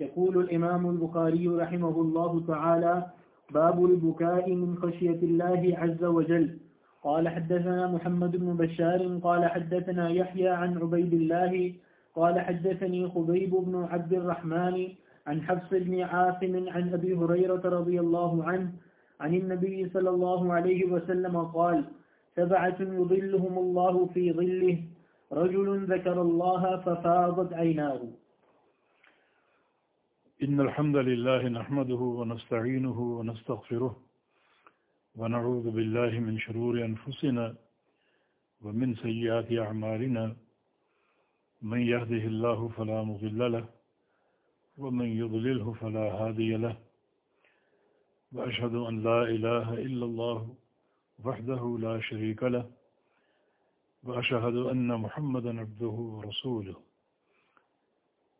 يقول الإمام البخاري رحمه الله تعالى باب البكاء من خشية الله عز وجل. قال حدثنا محمد بن بشار، قال حدثنا يحيى عن عبيد الله، قال حدثني خبيب بن عبد الرحمن عن حفص بن عاصم عن أبي هريرة رضي الله عنه عن النبي صلى الله عليه وسلم قال سبعة يظلهم الله في ظله، رجل ذكر الله ففاضت عيناه. إن الحمد لله نحمده ونستعينه ونستغفره ونعوذ بالله من شرور أنفسنا ومن سيئات أعمالنا. من يهده الله فلا مضل له ومن يضلله فلا هادي له. وأشهد أن لا إله إلا الله وحده لا شريك له. وأشهد أن محمدا عبده ورسوله.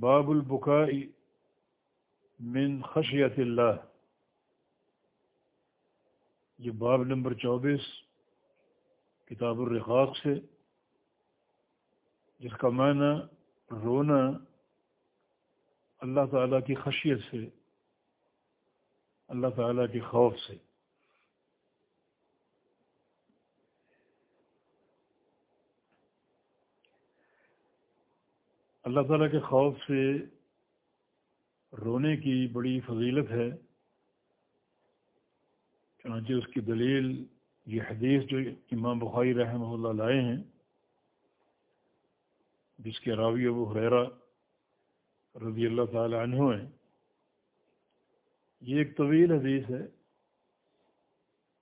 باب البكاء من خشیت اللہ۔ یہ باب نمبر چوبیس کتاب الرقاق سے، جس کا معنی رونا اللہ تعالیٰ کی خشیت سے، اللہ تعالیٰ کے خوف سے۔ اللہ تعالیٰ کے خوف سے رونے کی بڑی فضیلت ہے۔ چنانچہ اس کی دلیل یہ حدیث جو امام بخاری رحمہ اللہ لائے ہیں، جس کے راوی ابو حریرہ رضی اللہ تعالی عنہ ہیں۔ یہ ایک طویل حدیث ہے۔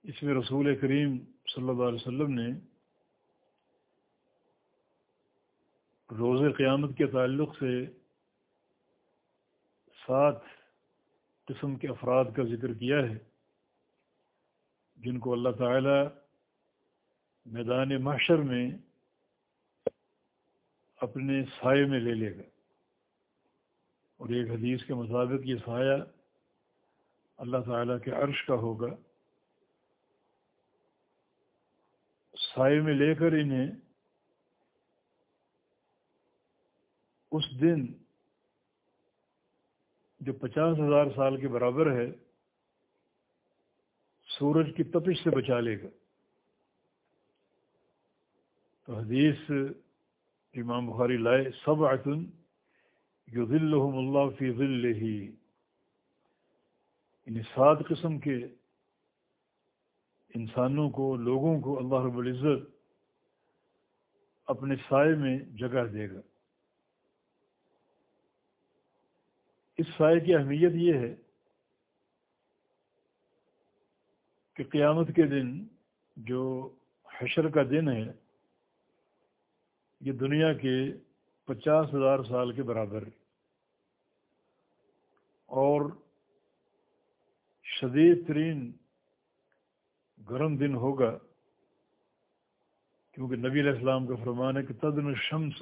اس میں رسول کریم صلی اللہ علیہ وسلم نے روز قیامت کے تعلق سے سات قسم کے افراد کا ذکر کیا ہے، جن کو اللہ تعالی میدان محشر میں اپنے سائے میں لے لے گا اور ایک حدیث کے مطابق یہ سایہ اللہ تعالیٰ کے عرش کا ہوگا۔ سائے میں لے کر انہیں اس دن جو پچاس ہزار سال کے برابر ہے، سورج کی تپش سے بچا لے گا۔ تو حدیث امام بخاری لائے سب آتن یو ذل اللہ فی ذل ہی یعنی سات قسم کے انسانوں کو، لوگوں کو اللہ رب العزت اپنے سائے میں جگہ دے گا۔ اس سائے کی اہمیت یہ ہے کہ قیامت کے دن جو حشر کا دن ہے، یہ دنیا کے پچاس ہزار سال کے برابر اور شدید ترین گرم دن ہوگا، کیونکہ نبی علیہ السلام کا فرمان ہے کہ تدن شمس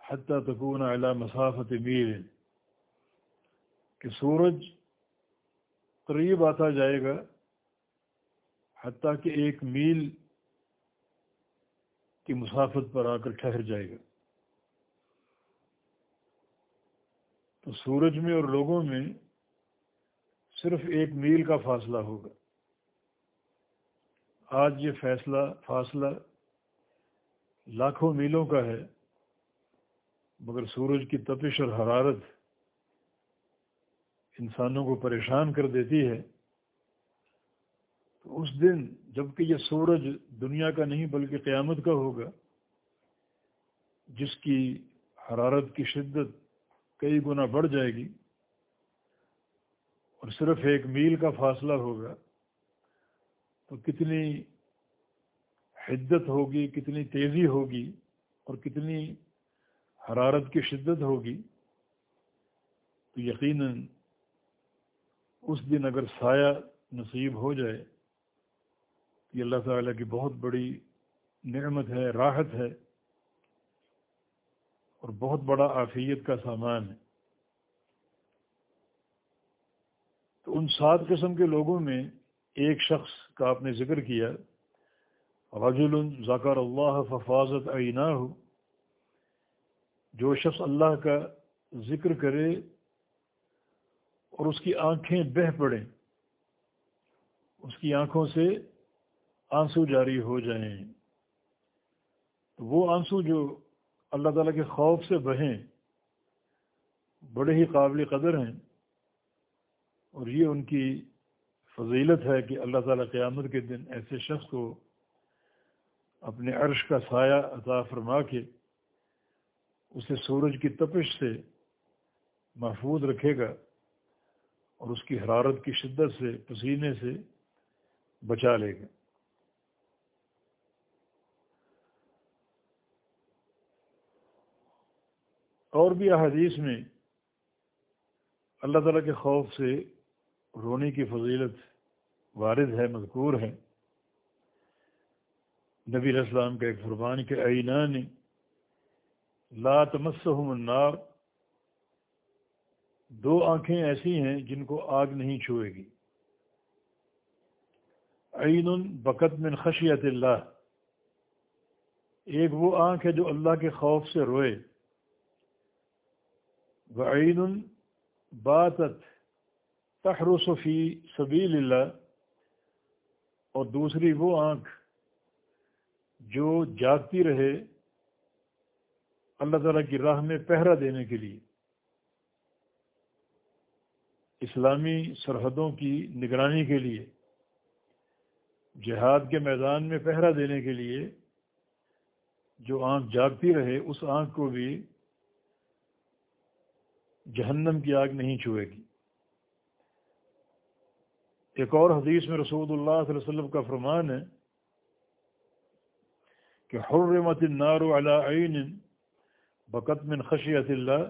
حتیٰ تکون اعلیٰ مسافت میر کہ سورج قریب آتا جائے گا، حتیٰ کہ ایک میل کی مسافت پر آ کر ٹھہر جائے گا۔ تو سورج میں اور لوگوں میں صرف ایک میل کا فاصلہ ہوگا۔ آج یہ فیصلہ، فاصلہ لاکھوں میلوں کا ہے، مگر سورج کی تپش اور حرارت انسانوں کو پریشان کر دیتی ہے، تو اس دن جبکہ یہ سورج دنیا کا نہیں بلکہ قیامت کا ہوگا، جس کی حرارت کی شدت کئی گنا بڑھ جائے گی، اور صرف ایک میل کا فاصلہ ہوگا، تو کتنی حدت ہوگی، کتنی تیزی ہوگی، اور کتنی حرارت کی شدت ہوگی، تو یقیناً اس دن اگر سایہ نصیب ہو جائے، یہ اللہ تعالیٰ کی بہت بڑی نعمت ہے، راحت ہے، اور بہت بڑا آفیت کا سامان ہے۔ تو ان سات قسم کے لوگوں میں ایک شخص کا آپ نے ذکر کیا، رجل ذکر اللہ ففاظت عینہ ہو جو شخص اللہ کا ذکر کرے اور اس کی آنکھیں بہ پڑیں۔ اس کی آنکھوں سے آنسو جاری ہو جائیں۔ تو وہ آنسو جو اللہ تعالیٰ کے خوف سے بہیں، بڑے ہی قابل قدر ہیں۔ اور یہ ان کی فضیلت ہے کہ اللہ تعالیٰ قیامت کے دن ایسے شخص کو اپنے عرش کا سایہ عطا فرما کے اسے سورج کی تپش سے محفوظ رکھے گا۔ اور اس کی حرارت کی شدت سے، پسینے سے بچا لے گا۔ اور بھی احادیث میں اللہ تعالیٰ کے خوف سے رونے کی فضیلت وارد ہے، مذکور ہے۔ نبی اسلام کا ایک فرمان کے عینان لا تمسہم النار دو آنکھیں ایسی ہیں جن کو آگ نہیں چھوئے گی۔ عین بقت من خشیت اللہ۔ ایک وہ آنکھ ہے جو اللہ کے خوف سے روئے۔ وعین باتت تحرس فی سبیل اللہ۔ اور دوسری وہ آنکھ جو جاگتی رہے اللہ تعالیٰ کی راہ میں پہرا دینے کے لیے۔ اسلامی سرحدوں کی نگرانی کے لیے، جہاد کے میدان میں پہرا دینے کے لیے جو آنکھ جاگتی رہے، اس آنکھ کو بھی جہنم کی آگ نہیں چھوئے گی۔ ایک اور حدیث میں رسول اللہ صلی اللہ علیہ وسلم کا فرمان ہے کہ حرمت النار علی عین بقت من خشیت اللہ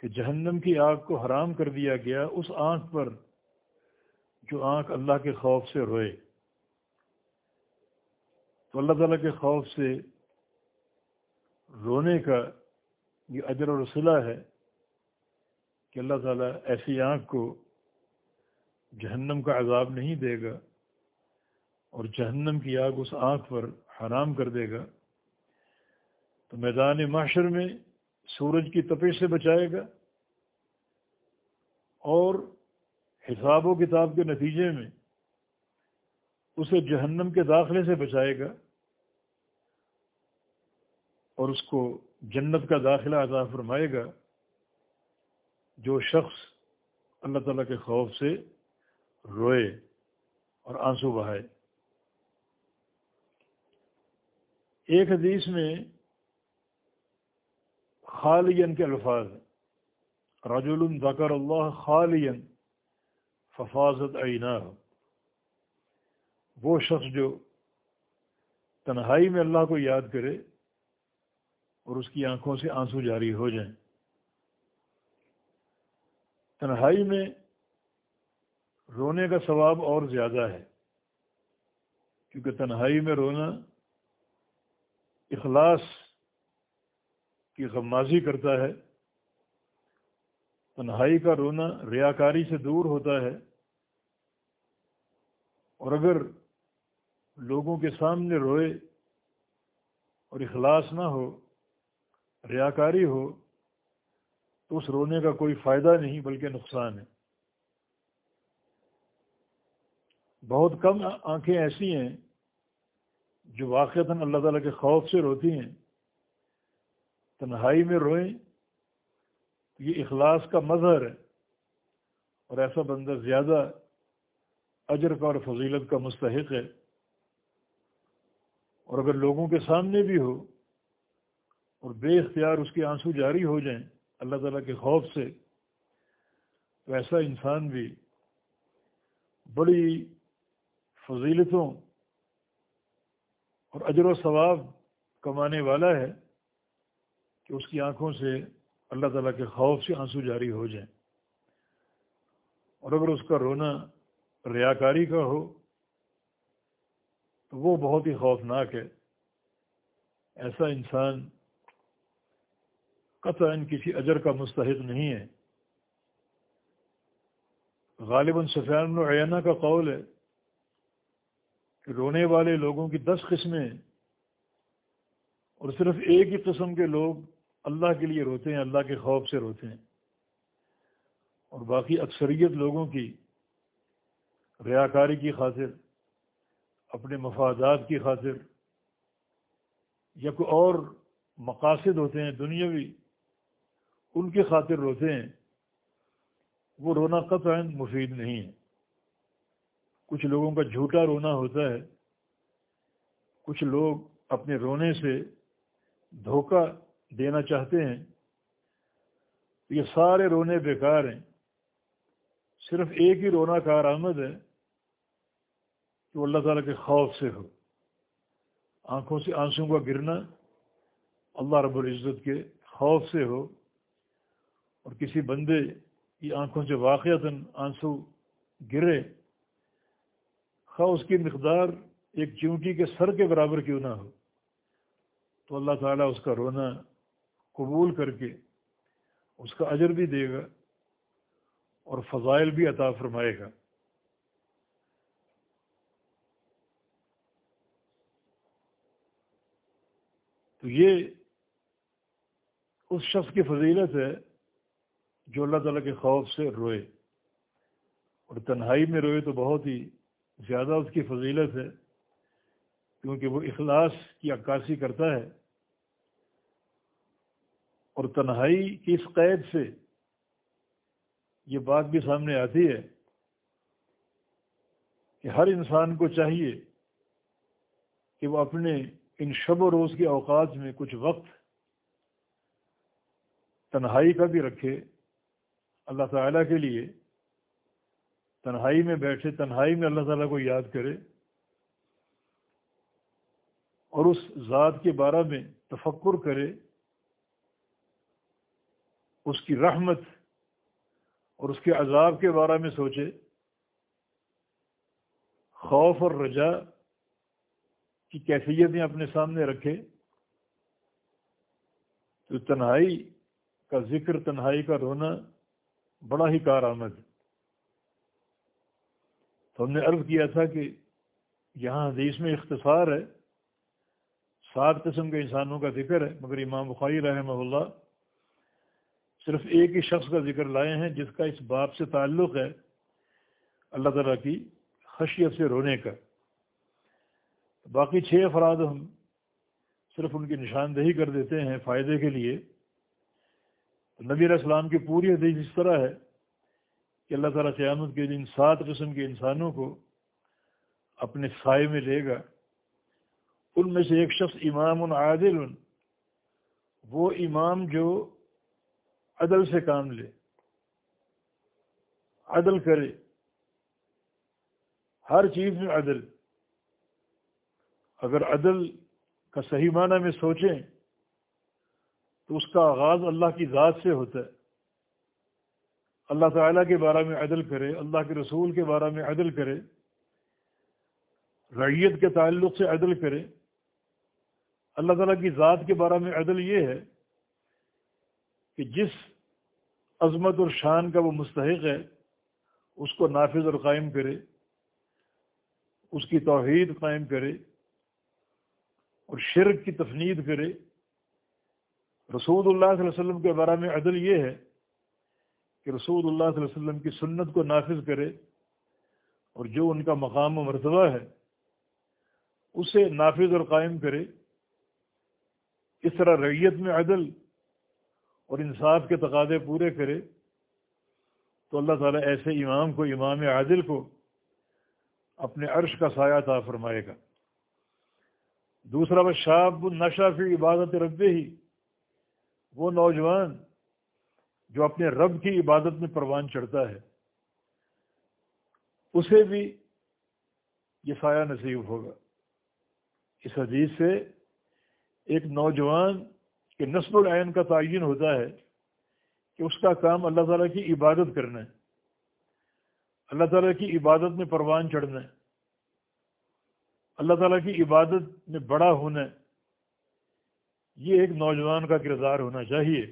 کہ جہنم کی آگ کو حرام کر دیا گیا، اس آنکھ پر جو آنکھ اللہ کے خوف سے روئے۔ تو اللہ تعالیٰ کے خوف سے رونے کا یہ اجر و رسلہ ہے کہ اللہ تعالیٰ ایسی آنکھ کو جہنم کا عذاب نہیں دے گا اور جہنم کی آگ اس آنکھ پر حرام کر دے گا۔ تو میدان معاشر میں سورج کی تپش سے بچائے گا اور حساب و کتاب کے نتیجے میں اسے جہنم کے داخلے سے بچائے گا اور اس کو جنت کا داخلہ عطا فرمائے گا جو شخص اللہ تعالیٰ کے خوف سے روئے اور آنسو بہائے۔ ایک حدیث میں خالین کے الفاظ رجل ذکر اللہ خالین ففاظت عینا وہ شخص جو تنہائی میں اللہ کو یاد کرے اور اس کی آنکھوں سے آنسو جاری ہو جائیں۔ تنہائی میں رونے کا ثواب اور زیادہ ہے۔ کیونکہ تنہائی میں رونا اخلاص کی غمازی کرتا ہے، تنہائی کا رونا ریاکاری سے دور ہوتا ہے۔ اور اگر لوگوں کے سامنے روئے اور اخلاص نہ ہو، ریاکاری ہو، تو اس رونے کا کوئی فائدہ نہیں، بلکہ نقصان ہے۔ بہت کم آنکھیں ایسی ہیں جو واقعتاً اللہ تعالیٰ کے خوف سے روتی ہیں۔ تنہائی میں روئیں یہ اخلاص کا مظہر ہے اور ایسا بندہ زیادہ اجر کا اور فضیلت کا مستحق ہے اور اگر لوگوں کے سامنے بھی ہو اور بے اختیار اس کے آنسو جاری ہو جائیں اللہ تعالیٰ کے خوف سے، تو ایسا انسان بھی بڑی فضیلتوں اور اجر و ثواب کمانے والا ہے۔ کہ اس کی آنکھوں سے اللہ تعالیٰ کے خوف سے آنسو جاری ہو جائیں۔ اور اگر اس کا رونا ریاکاری کا ہو، تو وہ بہت ہی خوفناک ہے۔ ایسا انسان قطعا کسی اجر کا مستحق نہیں ہے۔ غالباً سفیان العینہ کا قول ہے کہ رونے والے لوگوں کی دس قسمیں اور صرف ایک ہی قسم کے لوگ اللہ کے لیے روتے ہیں، اللہ کے خوف سے روتے ہیں۔ اور باقی اکثریت لوگوں کی ریاکاری کی خاطر، اپنے مفادات کی خاطر یا کوئی اور مقاصد ہوتے ہیں، دنیاوی، ان کی خاطر روتے ہیں۔ وہ رونا قطع مفید نہیں ہے۔ کچھ لوگوں کا جھوٹا رونا ہوتا ہے۔ کچھ لوگ اپنے رونے سے دھوکہ دینا چاہتے ہیں، یہ سارے رونے بیکار ہیں۔ صرف ایک ہی رونا کارآمد ہے کہ وہ اللہ تعالیٰ کے خوف سے ہو۔ آنکھوں سے آنسوں کا گرنا اللہ رب العزت کے خوف سے ہو۔ اور کسی بندے کی آنکھوں سے واقعتاً آنسو گرے، خواہ اس کی مقدار ایک چونٹی کے سر کے برابر کیوں نہ ہو۔ تو اللہ تعالیٰ اس کا رونا قبول کر کے اس کا اجر بھی دے گا اور فضائل بھی عطا فرمائے گا۔ تو یہ اس شخص کی فضیلت ہے جو اللہ تعالیٰ کے خوف سے روئے۔ اور تنہائی میں روئے تو بہت ہی زیادہ اس کی فضیلت ہے، کیونکہ وہ اخلاص کی عکاسی کرتا ہے۔ اور تنہائی کی اس قید سے یہ بات بھی سامنے آتی ہے کہ ہر انسان کو چاہیے کہ وہ اپنے ان شب و روز کے اوقات میں کچھ وقت تنہائی کا بھی رکھے، اللہ تعالیٰ کے لیے تنہائی میں بیٹھے، تنہائی میں اللہ تعالیٰ کو یاد کرے اور اس ذات کے بارے میں تفکر کرے اس کی رحمت اور اس کے عذاب کے بارے میں سوچے۔ خوف اور رجا کی کیفیتیں اپنے سامنے رکھے۔ تو تنہائی کا ذکر، تنہائی کا رونا بڑا ہی کارآمد۔ تو ہم نے عرض کیا تھا کہ یہاں حدیث میں اختصار ہے، سات قسم کے انسانوں کا ذکر ہے، مگر امام بخاری رحمہ اللہ صرف ایک ہی شخص کا ذکر لائے ہیں جس کا اس باپ سے تعلق ہے اللہ تعالیٰ کی خشیت سے رونے کا۔ باقی چھ افراد ہم صرف ان کی نشاندہی کر دیتے ہیں فائدے کے لیے۔ نبی علیہ السلام کی پوری حدیث اس طرح ہے کہ اللہ تعالیٰ قیامت کے دن سات قسم کے انسانوں کو اپنے سائے میں لے گا۔ ان میں سے ایک شخص امام العادل وہ امام جو عدل سے کام لے، عدل کرے، ہر چیز میں عدل۔ اگر عدل کا صحیح معنی میں سوچیں تو اس کا آغاز اللہ کی ذات سے ہوتا ہے۔ اللہ تعالیٰ کے بارے میں عدل کرے، اللہ کے رسول کے بارے میں عدل کرے ریت کے تعلق سے عدل کرے۔ اللہ تعالیٰ کی ذات کے بارے میں عدل یہ ہے کہ جس عظمت اور شان کا وہ مستحق ہے، اس کو نافذ اور قائم کرے، اس کی توحید قائم کرے اور شرک کی تفنید کرے۔ رسول اللہ صلی اللہ علیہ وسلم کے بارے میں عدل یہ ہے کہ رسول اللہ صلی اللہ علیہ وسلم کی سنت کو نافذ کرے اور جو ان کا مقام و مرتبہ ہے، اسے نافذ اور قائم کرے۔ اس طرح ریت میں عدل اور انصاف کے تقاضے پورے کرے تو اللہ تعالیٰ ایسے امام کو، امام عادل کو اپنے عرش کا سایہ تھا فرمائے گا۔ دوسرا وہ شاب النشا فی عبادت رب ہی وہ نوجوان جو اپنے رب کی عبادت میں پروان چڑھتا ہے، اسے بھی یہ سایہ نصیب ہوگا۔ اس حدیث سے ایک نوجوان کے نصب العین کا تعین ہوتا ہے کہ اس کا کام اللہ تعالیٰ کی عبادت کرنا ہے، اللہ تعالیٰ کی عبادت میں پروان چڑھنا ہے، اللہ تعالیٰ کی عبادت میں بڑا ہونا ہے، یہ ایک نوجوان کا کردار ہونا چاہیے۔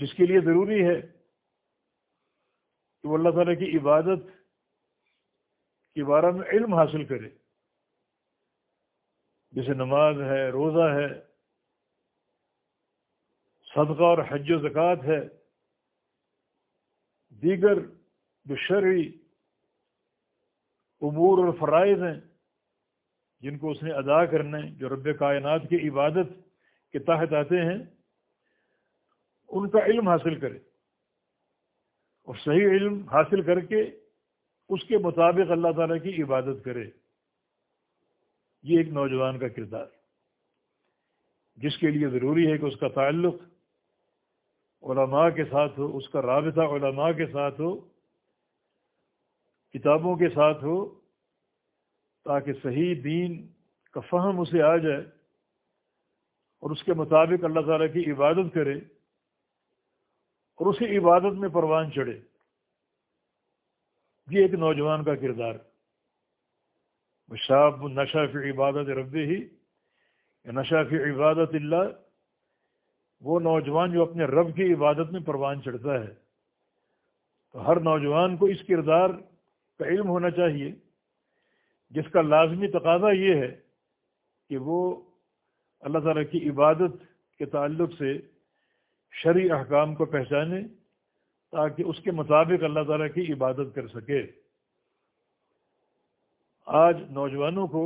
جس کے لیے ضروری ہے کہ وہ اللہ تعالیٰ کی عبادت کے بارے میں علم حاصل کرے۔ جیسے نماز ہے، روزہ ہے، صدقہ اور حج و زکوٰۃ ہے، دیگر جو شرعی امور اور فرائض ہیں جن کو اس نے ادا کرنا ہے جو رب کائنات کی عبادت کے تحت آتے ہیں، ان کا علم حاصل کرے۔ اور صحیح علم حاصل کر کے اس کے مطابق اللہ تعالیٰ کی عبادت کرے۔ یہ ایک نوجوان کا کردار جس کے لیے ضروری ہے کہ اس کا تعلق علماء کے ساتھ ہو، اس کا رابطہ علماء کے ساتھ ہو، کتابوں کے ساتھ ہو، تاکہ صحیح دین کا فہم اسے آ جائے اور اس کے مطابق اللہ تعالیٰ کی عبادت کرے اور اسی عبادت میں پروان چڑھے۔ یہ ایک نوجوان کا کردار شاب نشہ فی عبادت رب ہی، یا نشہ فی عبادت اللہ، وہ نوجوان جو اپنے رب کی عبادت میں پروان چڑھتا ہے۔ تو ہر نوجوان کو اس کردار کا علم ہونا چاہیے، جس کا لازمی تقاضا یہ ہے کہ وہ اللہ تعالیٰ کی عبادت کے تعلق سے شرع احکام کو پہچانے، تاکہ اس کے مطابق اللہ تعالیٰ کی عبادت کر سکے۔ آج نوجوانوں کو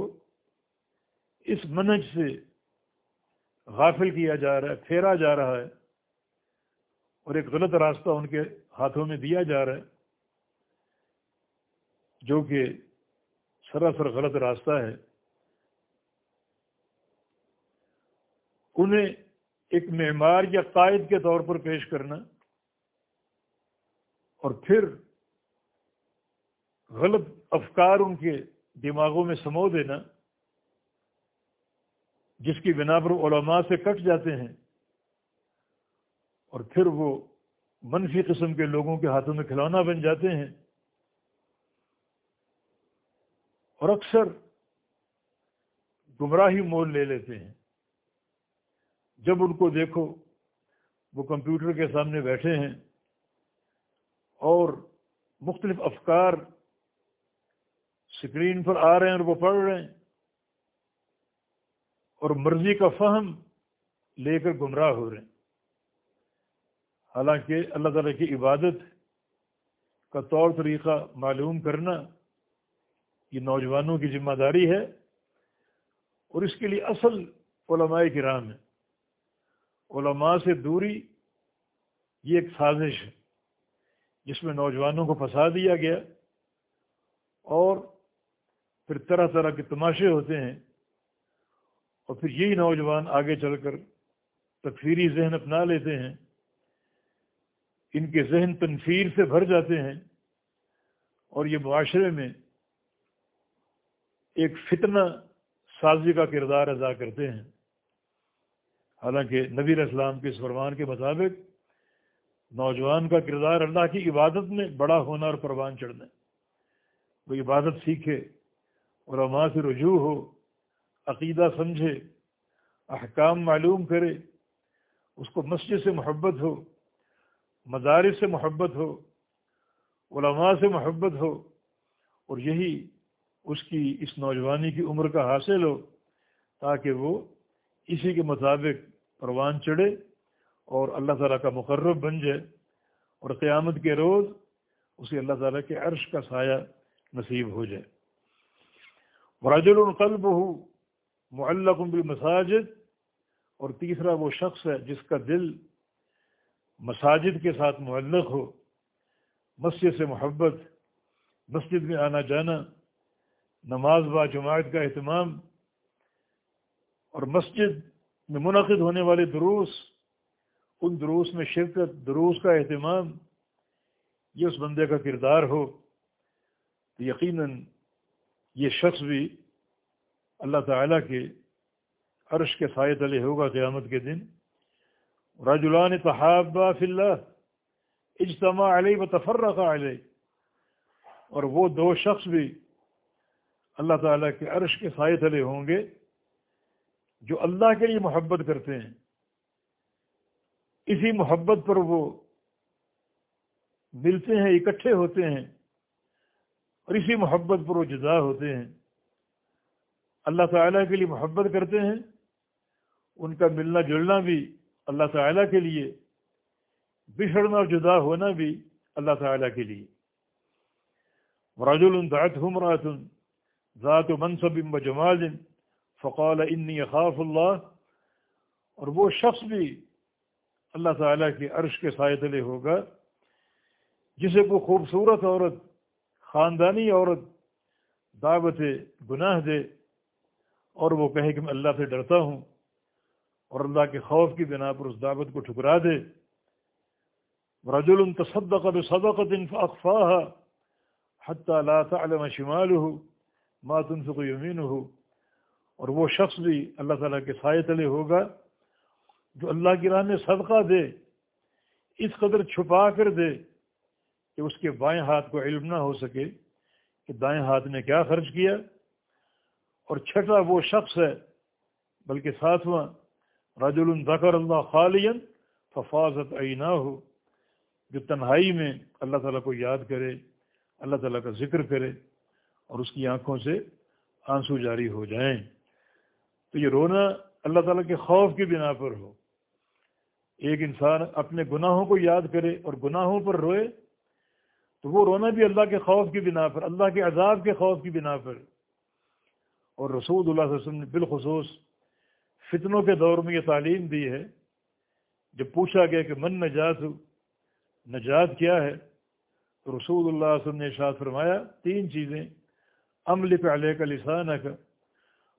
اس منج سے غافل کیا جا رہا ہے، پھیرا جا رہا ہے اور ایک غلط راستہ ان کے ہاتھوں میں دیا جا رہا ہے، جو کہ سراسر غلط راستہ ہے۔ انہیں ایک معمار یا قائد کے طور پر پیش کرنا اور پھر غلط افکار ان کے دماغوں میں سمو دینا، جس کی بنا پر علماء سے کٹ جاتے ہیں اور پھر وہ منفی قسم کے لوگوں کے ہاتھوں میں کھلونا بن جاتے ہیں۔ اور اکثر گمراہی مول لے لیتے ہیں۔ جب ان کو دیکھو، وہ کمپیوٹر کے سامنے بیٹھے ہیں اور مختلف افکار اسکرین پر آ رہے ہیں اور وہ پڑھ رہے ہیں اور مرضی کا فہم لے کر گمراہ ہو رہے ہیں۔ حالانکہ اللہ تعالیٰ کی عبادت کا طور طریقہ معلوم کرنا یہ نوجوانوں کی ذمہ داری ہے اور اس کے لیے اصل علماء کرام ہے علماء سے دوری یہ ایک سازش ہے جس میں نوجوانوں کو پھنسا دیا گیا۔ پھر طرح طرح کے تماشے ہوتے ہیں اور پھر یہی نوجوان آگے چل کر تکفیری ذہن اپنا لیتے ہیں، ان کے ذہن تنفیر سے بھر جاتے ہیں اور یہ معاشرے میں ایک فتنہ سازی کا کردار ادا کرتے ہیں۔ حالانکہ نبی اسلام کے اس فرمان کے مطابق نوجوان کا کردار اللہ کی عبادت میں بڑا ہونا اور پروان چڑھنا، وہ عبادت سیکھے اور سے رجوع ہو، عقیدہ سمجھے، احکام معلوم کرے، اس کو مسجد سے محبت ہو، مدارس سے محبت ہو، علماء سے محبت ہو، اور یہی اس کی، اس نوجوانی کی عمر کا حاصل ہو، تاکہ وہ اسی کے مطابق پروان چڑھے اور اللہ تعالیٰ کا مقرب بن جائے اور قیامت کے روز اسے اللہ تعالیٰ کے عرش کا سایہ نصیب ہو جائے۔ راجل القلب ہو معلق بالمساجد، اور تیسرا وہ شخص ہے جس کا دل مساجد کے ساتھ معلق ہو، مسجد سے محبت، مسجد میں آنا جانا، نماز با جماعت کا اہتمام، اور مسجد میں منعقد ہونے والے دروس، ان دروس میں شرکت، دروس کا اہتمام، یہ اس بندے کا کردار ہو، تو یقیناً یہ شخص بھی اللہ تعالیٰ کے عرش کے سائے تلے ہوگا قیامت کے دن۔ رجولان تحابہ فی اللہ، اجتماع علیہ و تفرق علیہ۔ اور وہ دو شخص بھی اللہ تعالیٰ کے عرش کے سائے تلے ہوں گے جو اللہ کے لیے محبت کرتے ہیں۔ اسی محبت پر وہ ملتے ہیں، اکٹھے ہوتے ہیں۔ اور اسی محبت پر وہ جدا ہوتے ہیں۔ اللہ تعالیٰ کے لیے محبت کرتے ہیں، ان کا ملنا جلنا بھی اللہ تعالیٰ کے لیے، بچھڑنا اور جدا ہونا بھی اللہ تعالیٰ کے لیے۔ راج الداط حمرات ذات و منصب و جمال، فقال انی خاف اللہ اور وہ شخص بھی اللہ تعالیٰ کے عرش کے سائے تلے ہوگا، جسے کو خوبصورت عورت خاندانی عورت دعوت گناہ دے اور وہ کہے کہ میں اللہ سے ڈرتا ہوں اور اللہ کے خوف کی بنا پر اس دعوت کو ٹھکرا دے۔ رجل تصدق بصدقت فاخفاها حتى لا تعلم شماله ما تنفق يمينه۔ اور وہ شخص بھی اللہ تعالیٰ کے سائے تلے ہوگا جو اللہ کی راہ میں صدقہ دے، اس قدر چھپا کر دے۔ کہ اس کے بائیں ہاتھ کو علم نہ ہو سکے کہ دائیں ہاتھ نے کیا خرچ کیا اور چھٹا وہ شخص ہے، بلکہ ساتواں، رجل ذکر اللہ خالین ففاظت عینا ہو جو تنہائی میں اللہ تعالیٰ کو یاد کرے، اللہ تعالیٰ کا ذکر کرے اور اس کی آنکھوں سے آنسو جاری ہو جائیں۔ تو یہ رونا اللہ تعالیٰ کے خوف کی بنا پر ہو۔ ایک انسان اپنے گناہوں کو یاد کرے اور گناہوں پر روئے تو وہ رونا بھی اللہ کے خوف کی بنا پر، اللہ کے عذاب کے خوف کی بنا پر۔ اور رسول اللہ علیہ وسلم نے بالخصوص فتنوں کے دور میں یہ تعلیم دی ہے۔ جب پوچھا گیا کہ من نجات نجات کیا ہے؟ تو رسول اللہ علیہ وسلم نے ارشاد فرمایا، تین چیزیں۔ عمل پہ علیہ کا لسان کا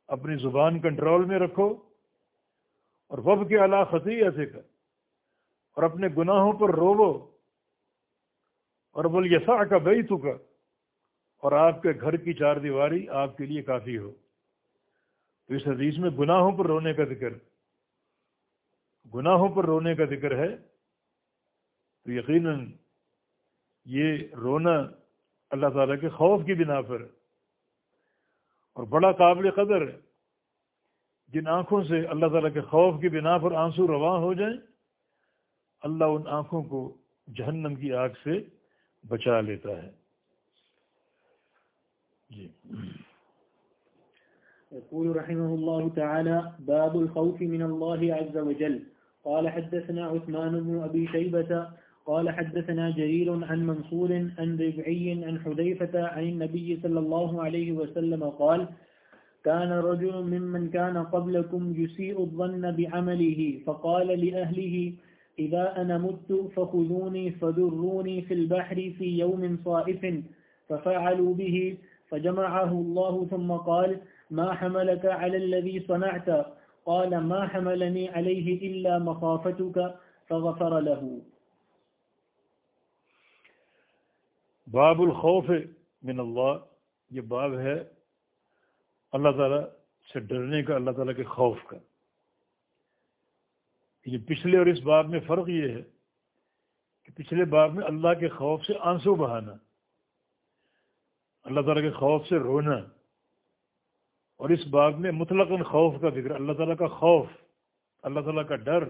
اپنی زبان کنٹرول میں رکھو۔ اور وب کے علا خطیت کا اور اپنے گناہوں پر روو۔ اور بول یسا کا بئی کا اور آپ کے گھر کی چار دیواری آپ کے لیے کافی ہو۔ تو اس حدیث میں گناہوں پر رونے کا ذکر، گناہوں پر رونے کا ذکر ہے۔ تو یقیناً یہ رونا اللہ تعالیٰ کے خوف کی بنا پر اور بڑا قابل قدر ہے جن آنکھوں سے اللہ تعالیٰ کے خوف کی بنا پر آنسو رواں ہو جائیں، اللہ ان آنکھوں کو جہنم کی آگ سے بچا لیتا ہے۔ جی۔ يقول رحمه الله تعالى باب الخوف من الله عز وجل. قال حدثنا عثمان بن أبي شيبة. قال حدثنا جرير عن منصور عن ربعي عن حذيفة عن النبي صلى الله عليه وسلم قال كان رجل ممن كان قبلكم يسيء الظن بعمله، فقال لأهله إذا أنا مت فخذوني فدروني في البحر في يوم صائف ففعلوا به فجمعه الله ثم قال ما حملك على الذي صنعت؟ قال ما حملني عليه إلا مخافتك فغفر له. باب الخوف من اللہ. یہ باب ہے اللہ تعالیٰ سے ڈرنے کا، اللہ تعالیٰ کے خوف کا۔ یہ پچھلے اور اس باب میں فرق یہ ہے کہ پچھلے باب میں اللہ کے خوف سے آنسو بہانا، اللہ تعالیٰ کے خوف سے رونا، اور اس باب میں مطلق خوف کا ذکر، اللہ تعالیٰ کا خوف، اللہ تعالیٰ کا ڈر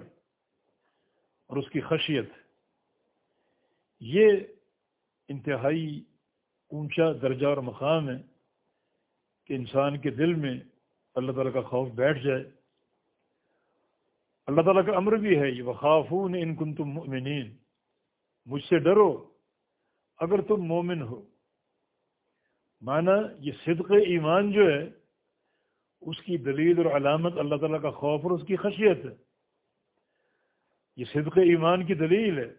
اور اس کی خشیت، یہ انتہائی اونچا درجہ اور مقام ہے کہ انسان کے دل میں اللہ تعالیٰ کا خوف بیٹھ جائے۔ اللہ تعالیٰ کا امر بھی ہے یہ وخافون ان کن تم مومنین مجھ سے ڈرو۔ اگر تم مومن ہو۔ مانا یہ صدق ایمان جو ہے، اس کی دلیل اور علامت اللہ تعالیٰ کا خوف اور اس کی خشیت ہے۔ یہ صدق ایمان کی دلیل ہے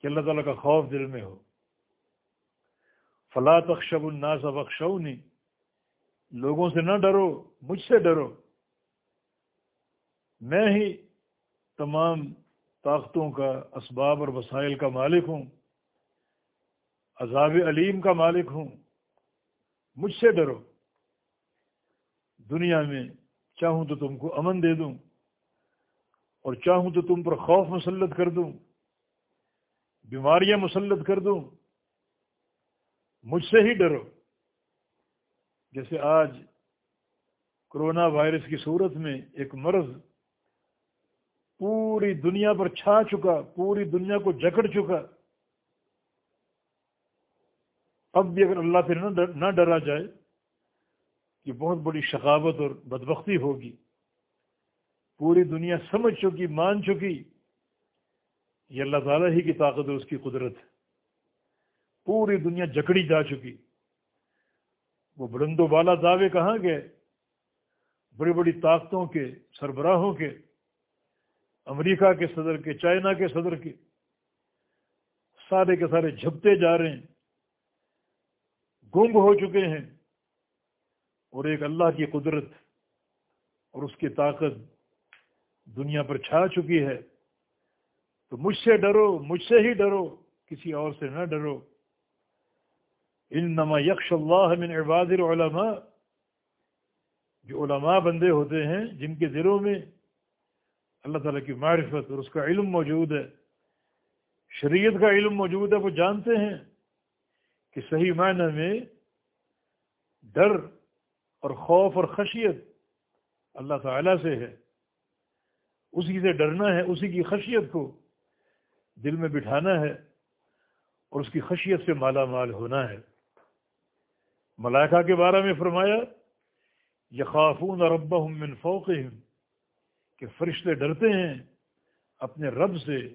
کہ اللہ تعالیٰ کا خوف دل میں ہو۔ فلاں تخشب الناس بخشونی لوگوں سے نہ ڈرو، مجھ سے ڈرو۔ میں ہی تمام طاقتوں کا اسباب اور وسائل کا مالک ہوں، عذاب علیم کا مالک ہوں۔ مجھ سے ڈرو۔ دنیا میں چاہوں تو تم کو امن دے دوں اور چاہوں تو تم پر خوف مسلط کر دوں، بیماریاں مسلط کر دوں۔ مجھ سے ہی ڈرو۔ جیسے آج کرونا وائرس کی صورت میں ایک مرض پوری دنیا پر چھا چکا، پوری دنیا کو جکڑ چکا۔ اب بھی اگر اللہ سے نہ ڈرا جائے کہ بہت بڑی شقاوت اور بدبختی ہوگی۔ پوری دنیا سمجھ چکی، مان چکی۔ یہ اللہ تعالیٰ ہی کی طاقت اور اس کی قدرت پوری دنیا جکڑی جا چکی۔ وہ بلند و بالا دعوے کہاں گئے؟ بڑی بڑی طاقتوں کے، سربراہوں کے۔ امریکہ کے صدر کے، چائنا کے صدر کے۔ سارے کے سارے جھپتے جا رہے ہیں۔ گنگ ہو چکے ہیں۔ اور ایک اللہ کی قدرت اور اس کی طاقت دنیا پر چھا چکی ہے۔ تو مجھ سے ڈرو، مجھ سے ہی ڈرو، کسی اور سے نہ ڈرو۔ ان نما یکش اللہ من عباد العلماء۔ جو علماء بندے ہوتے ہیں، جن کے دلوں میں اللہ تعالیٰ کی معرفت اور اس کا علم موجود ہے۔ شریعت کا علم موجود ہے، وہ جانتے ہیں کہ صحیح معنی میں ڈر اور خوف اور خشیت اللہ تعالیٰ سے ہے۔ اسی سے ڈرنا ہے، اسی کی خشیت کو دل میں بٹھانا ہے اور اس کی خشیت سے مالا مال ہونا ہے۔ ملائکہ کے بارے میں فرمایا، یخافون ربهم من فوقهم کہ فرشتے ڈرتے ہیں اپنے رب سے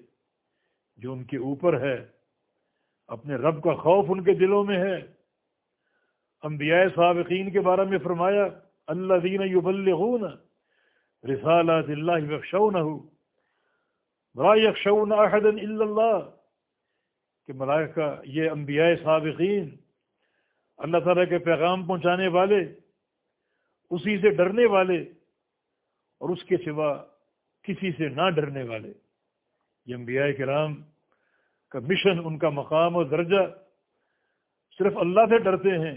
جو ان کے اوپر ہے، اپنے رب کا خوف ان کے دلوں میں ہے۔ انبیاء سابقین کے بارے میں فرمایا اللہ دین یبلغون رسالات اللہ یخشونہ لا یخشون احدا الا اللہ۔ کہ ملائکہ، یہ انبیاء سابقین، اللہ تعالیٰ کے پیغام پہنچانے والے، اسی سے ڈرنے والے اور اس کے سوا کسی سے نہ ڈرنے والے۔ یہ انبیاء کرام کا مشن، ان کا مقام اور درجہ صرف اللہ سے ڈرتے ہیں،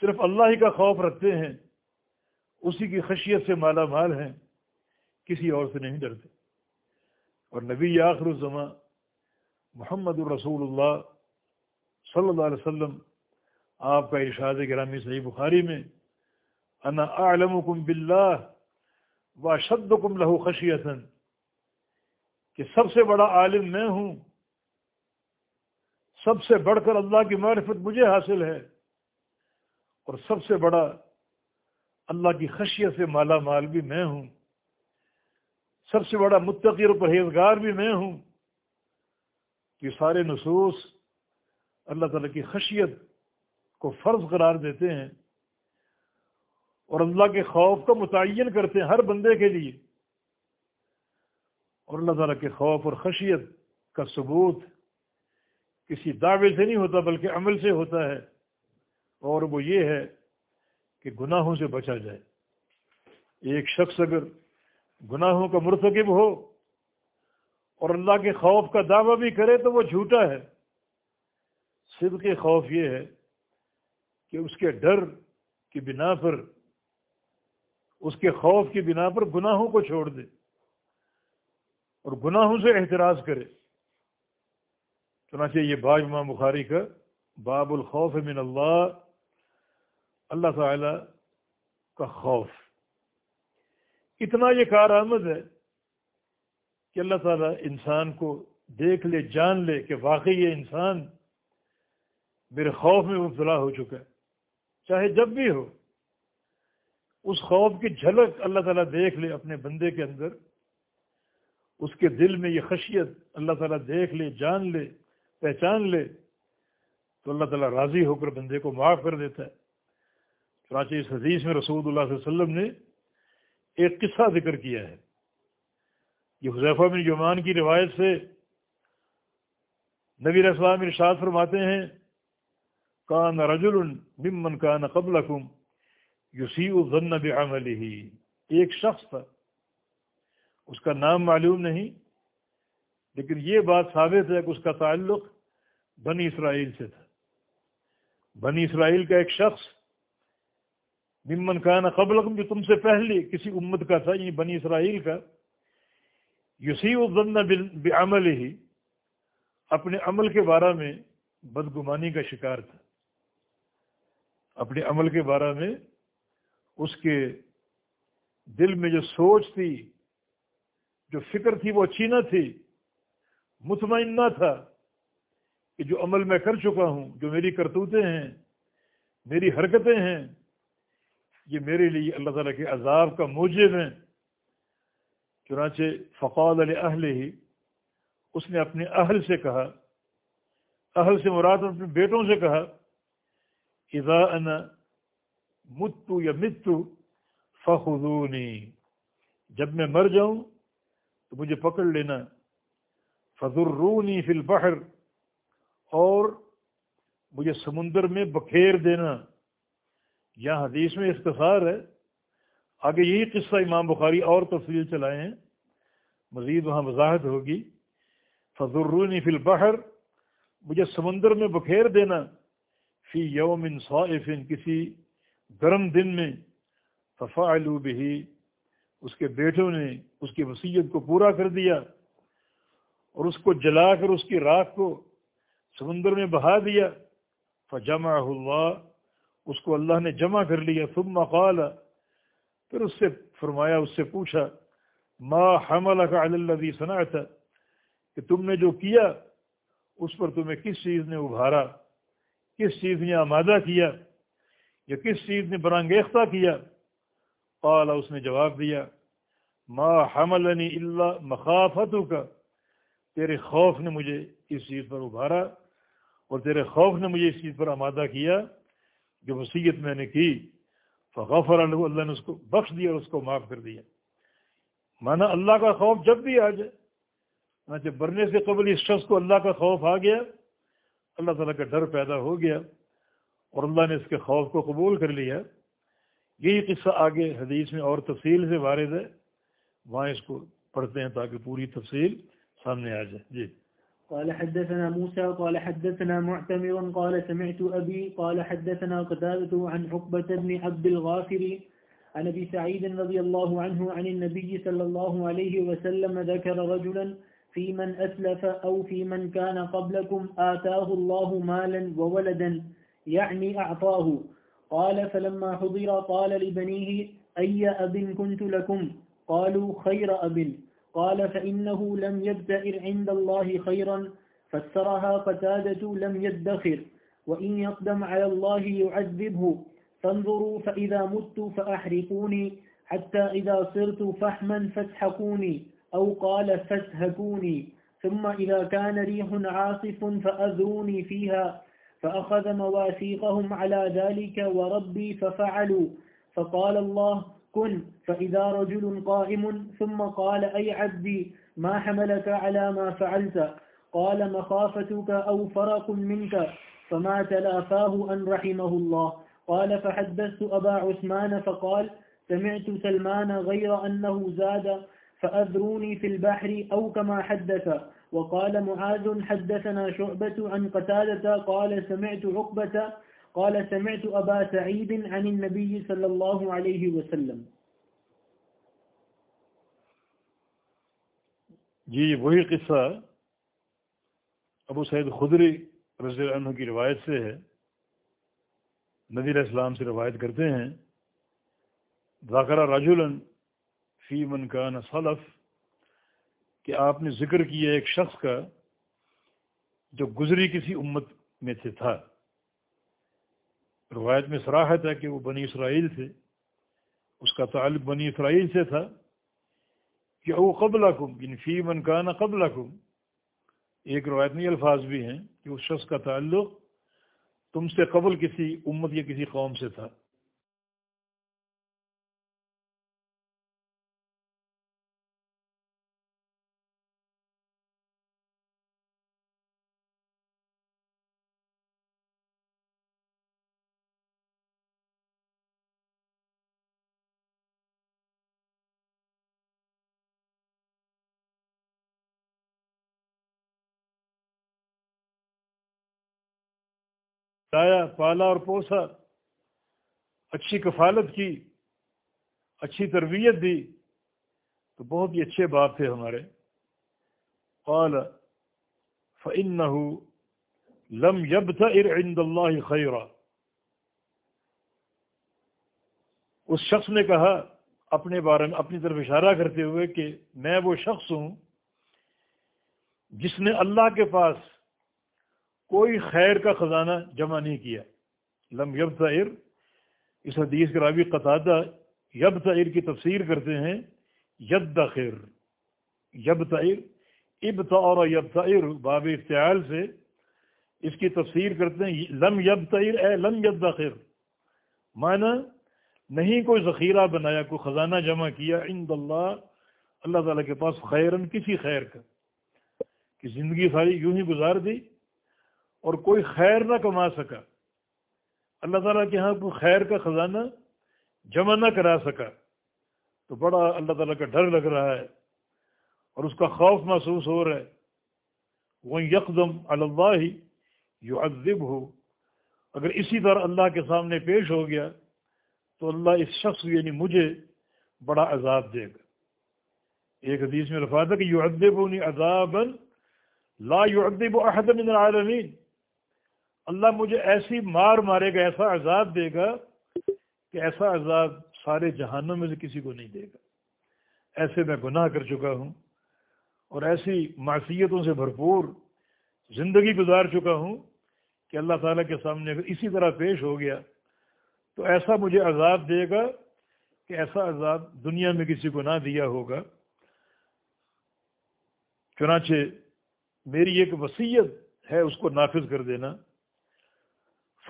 صرف اللہ ہی کا خوف رکھتے ہیں، اسی کی خشیت سے مالا مال ہیں، کسی اور سے نہیں ڈرتے۔ اور نبی آخر الزماں محمد الرسول اللہ صلی اللہ علیہ وسلم، آپ کا ارشاد گرامی صحیح بخاری میں انا اعلمکم باللہ و شدکم لہو کہ سب سے بڑا عالم میں ہوں، سب سے بڑھ کر اللہ کی معرفت مجھے حاصل ہے اور سب سے بڑا اللہ کی خشیت سے مالا مال بھی میں ہوں، سب سے بڑا متقی اور پرہیزگار بھی میں ہوں۔ یہ سارے نصوص اللہ تعالیٰ کی خشیت کو فرض قرار دیتے ہیں۔ اور اللہ کے خوف کو متعین کرتے ہیں ہر بندے کے لیے۔ اور اللہ تعالیٰ کے خوف اور خشیت کا ثبوت کسی دعوے سے نہیں ہوتا بلکہ عمل سے ہوتا ہے۔ اور وہ یہ ہے کہ گناہوں سے بچا جائے۔ ایک شخص اگر گناہوں کا مرتکب ہو اور اللہ کے خوف کا دعویٰ بھی کرے تو وہ جھوٹا ہے۔ صدق خوف یہ ہے کہ اس کے ڈر کی بنا پر اس کے خوف کی بنا پر گناہوں کو چھوڑ دے اور گناہوں سے احتراز کرے۔ چنانچہ یہ باغ امام بخاری کا باب الخوف من اللہ اللہ تعالی کا خوف۔ اتنا یہ کارآمد ہے کہ اللہ تعالیٰ انسان کو دیکھ لے، جان لے کہ واقعی یہ انسان میرے خوف میں مبتلا ہو چکا ہے، چاہے جب بھی ہو۔ اس خوف کی جھلک اللہ تعالیٰ دیکھ لے اپنے بندے کے اندر۔ اس کے دل میں یہ خشیت اللہ تعالیٰ دیکھ لے، جان لے، پہچان لے۔ تو اللہ تعالیٰ راضی ہو کر بندے کو معاف کر دیتا ہے۔ چنانچہ اس حدیث میں رسول اللہ صلی اللہ علیہ وسلم نے ایک قصہ ذکر کیا ہے۔ یہ حضیفہ بن جمان کی روایت سے نبی اسلام ارشاد فرماتے ہیں، کان رجل ممن کان قبل یوسی الظن بعمل ہی ایک شخص تھا اس کا نام معلوم نہیں، لیکن یہ بات ثابت ہے کہ اس کا تعلق بنی اسرائیل سے تھا۔ بنی اسرائیل کا ایک شخص، ممن کان قبل جو تم سے پہلے کسی امت کا تھا یعنی بنی اسرائیل کا یوسی الظن بعمل ہی اپنے عمل کے بارے میں بدگمانی کا شکار تھا۔ اپنے عمل کے بارے میں اس کے دل میں جو سوچ تھی، جو فکر تھی، وہ اچھی نہ تھی، مطمئن نہ تھا کہ جو عمل میں کر چکا ہوں، جو میری کرتوتیں ہیں، میری حرکتیں ہیں، یہ میرے لیے اللہ تعالیٰ کے عذاب کا موجب ہیں۔ چنانچہ فقال علیہ اہل ہی اس نے اپنے اہل سے کہا، اہل سے مراد اپنے بیٹوں سے کہا، اذا انا متو یا متو، فخذونی۔ جب میں مر جاؤں تو مجھے پکڑ لینا۔ فضرونی فی البحر، اور مجھے سمندر میں بکھیر دینا۔ یہاں حدیث میں اختصار ہے۔ آگے یہی قصہ امام بخاری اور تفصیل چلائے ہیں۔ مزید وہاں وضاحت ہوگی۔ فضرونی فی البحر، مجھے سمندر میں بکھیر دینا۔ فی یوم صائف، کسی گرم دن میں ففعلوا بھی اس کے بیٹوں نے اس کی وصیت کو پورا کر دیا اور اس کو جلا کر اس کی راکھ کو سمندر میں بہا دیا۔ فجمع اللہ اس کو اللہ نے جمع کر لیا۔ ثم قال، پھر اس سے فرمایا، اس سے پوچھا، ما حملك على الذي صنعت؟ کہ تم نے جو کیا، اس پر تمہیں کس چیز نے ابھارا؟ کس چیز نے آمادہ کیا؟ یا کس چیز نے برانگیختہ کیا؟ قال، اس نے جواب دیا، ما حملنی اللہ مخافت کا تیرے خوف نے مجھے اس چیز پر ابھارا اور تیرے خوف نے مجھے اس چیز پر آمادہ کیا جو وصیت میں نے کی۔ فغفر اللہ اللہ نے اس کو بخش دیا اور اس کو معاف کر دیا۔ مانا اللہ کا خوف جب بھی آ جائے جب برنے سے قبل اس شخص کو اللہ کا خوف آ گیا، اللہ تعالیٰ کا ڈر پیدا ہو گیا۔ اور اللہ نے اس کے خوف کو قبول کر لیا۔ یہی قصہ آگے حدیث میں اور تفصیل سے وارد ہے۔ وہاں اس کو پڑھتے ہیں تاکہ پوری تفصیل سامنے آ جائے۔ جی۔ قال حدثنا موسى، قال حدثنا معتمر، قال سمعت أبي، قال حدثنا قتادة عن عقبة بن عبد الغافر عن أبي سعيد رضي الله عنه عن النبي صلى الله عليه وسلم ذكر رجلا في من أسلف أو في من كان قبلكم آتاه الله مالا وولدا يعني أعطاه. قال، فلما حضر قال لبنيه، أي أب كنت لكم؟ قالوا، خير أب. قال، فإنه لم يبتئر عند الله خيرا، فسرها قتادة لم يدخر، وإن يقدم على الله يعذبه. فانظروا، فإذا مت فأحرقوني، حتى إذا صرت فحما فاسحقوني، أو قال فاسهكوني. ثم إذا كان ريح عاصف فأذروني فيها فأخذ مواثيقهم على ذلك وربي ففعلوا. فقال الله، كن، فإذا رجل قائم، ثم قال، أي عبدي، ما حملك على ما فعلت؟ قال، مخافتك أو فرق منك، فما تلافاه أن رحمه الله. قال، فحدثت أبا عثمان، فقال، سمعت سلمان غير أنه زاد، فأذروني في البحر أو كما حدث. وقال معاذ حدثنا شعبة عن قتادة قال سمعت عقبة قال سمعت أبا سعيد عن النبي صلى الله عليه وسلم. جی وہی قصہ ابو سعید خدری رضی اللہ عنہ کی روایت سے ہے۔ نبی علیہ السلام سے روایت کرتے ہیں۔ ذاکرہ رجولن فی من کان صلف کہ آپ نے ذکر کیا ایک شخص کا جو گزری کسی امت میں سے تھا۔ روایت میں سراحت ہے کہ وہ بنی اسرائیل تھے۔ اس کا تعلق بنی اسرائیل سے تھا کہ او قبل یعنی فی من کانا قبل ایک روایت میں الفاظ بھی ہیں کہ اس شخص کا تعلق تم سے قبل کسی امت یا کسی قوم سے تھا۔ لایا پالا اور پوسا۔ اچھی کفالت کی، اچھی تربیت دی۔ تو بہت ہی اچھے باپ تھے ہمارے۔ قال، فَإِنَّهُ لم يبتئر عند اللہ خیرا اس شخص نے کہا اپنے بارے میں، اپنی طرف اشارہ کرتے ہوئے کہ میں وہ شخص ہوں جس نے اللہ کے پاس کوئی خیر کا خزانہ جمع نہیں کیا۔ لم یب تعر اس حدیث کے راوی قطادہ یب تعر کی تفسیر کرتے ہیں ید خیر یب تعر اب اور یب تعر باب افتعال سے اس کی تفسیر کرتے ہیں، لم یب تعر اے لم ید خیر معنی نہیں کوئی ذخیرہ بنایا، کوئی خزانہ جمع کیا، عند اللہ اللہ تعالیٰ کے پاس خیرن کسی خیر کا۔ کہ زندگی ساری یوں ہی گزار دی اور کوئی خیر نہ کما سکا۔ اللہ تعالیٰ کے ہاں کوئی خیر کا خزانہ جمع نہ کرا سکا۔ تو بڑا اللہ تعالیٰ کا ڈر لگ رہا ہے اور اس کا خوف محسوس ہو رہا ہے۔ وہ یکدم اللہ ہی یو ادب ہو اگر اسی طرح اللہ کے سامنے پیش ہو گیا، تو اللہ اس شخص یعنی مجھے بڑا عذاب دے گا۔ ایک حدیث میں رفا تھا کہ یو ادب عذاب لا یو ادب احد من العالمین اللہ مجھے ایسی مار مارے گا، ایسا عذاب دے گا کہ ایسا عذاب سارے جہانوں میں سے کسی کو نہیں دے گا۔ ایسے میں گناہ کر چکا ہوں اور ایسی معصیتوں سے بھرپور زندگی گزار چکا ہوں کہ اللہ تعالیٰ کے سامنے اگر اسی طرح پیش ہو گیا تو ایسا مجھے عذاب دے گا کہ ایسا عذاب دنیا میں کسی کو نہ دیا ہوگا۔ چنانچہ میری ایک وصیت ہے، اس کو نافذ کر دینا۔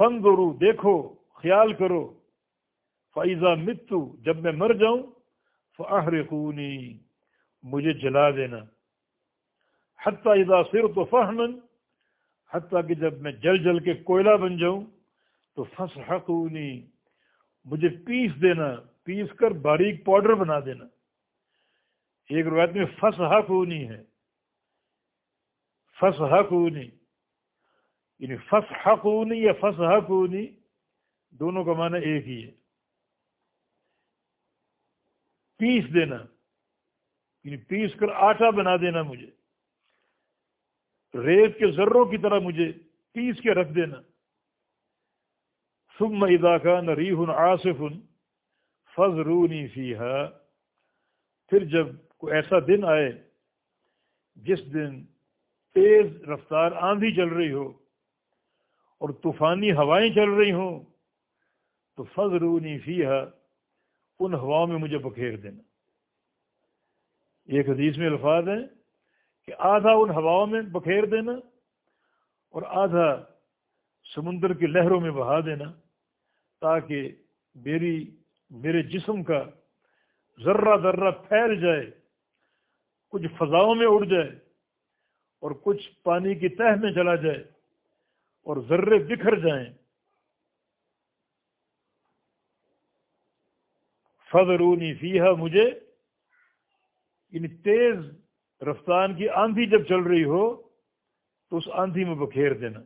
فن درو دیکھو، خیال کرو۔ فائزہ متو جب میں مر جاؤں فہر خونی مجھے جلا دینا۔ حتیٰ اذا سر تو فہمن حتیٰ کہ جب میں جل جل کے کوئلہ بن جاؤں، تو فس حقونی مجھے پیس دینا، پیس کر باریک پاؤڈر بنا دینا۔ ایک روایت میں فس حقونی ہے۔ فس حقونی یعنی فس حقونی یا فس حقونی دونوں کا معنی ایک ہی ہے۔ پیس دینا یعنی پیس کر آٹا بنا دینا مجھے۔ ریت کے ذروں کی طرح مجھے پیس کے رکھ دینا۔ ثم اذا كان ريح عاصف فضرونی فيها۔ پھر جب کوئی ایسا دن آئے، جس دن تیز رفتار آندھی چل رہی ہو اور طوفانی ہوائیں چل رہی ہوں، تو فضرونی فی ان ہواؤں میں مجھے بکھیر دینا۔ ایک حدیث میں الفاظ ہیں کہ آدھا ان ہواؤں میں بکھیر دینا اور آدھا سمندر کی لہروں میں بہا دینا تاکہ میری میرے جسم کا ذرہ ذرہ پھیل جائے، کچھ فضاؤں میں اڑ جائے اور کچھ پانی کی تہ میں چلا جائے۔ اور ذرے بکھر جائیں۔ فضرونی فیحا مجھے یعنی تیز رفتان کی آندھی جب چل رہی ہو تو اس آندھی میں بکھیر دینا۔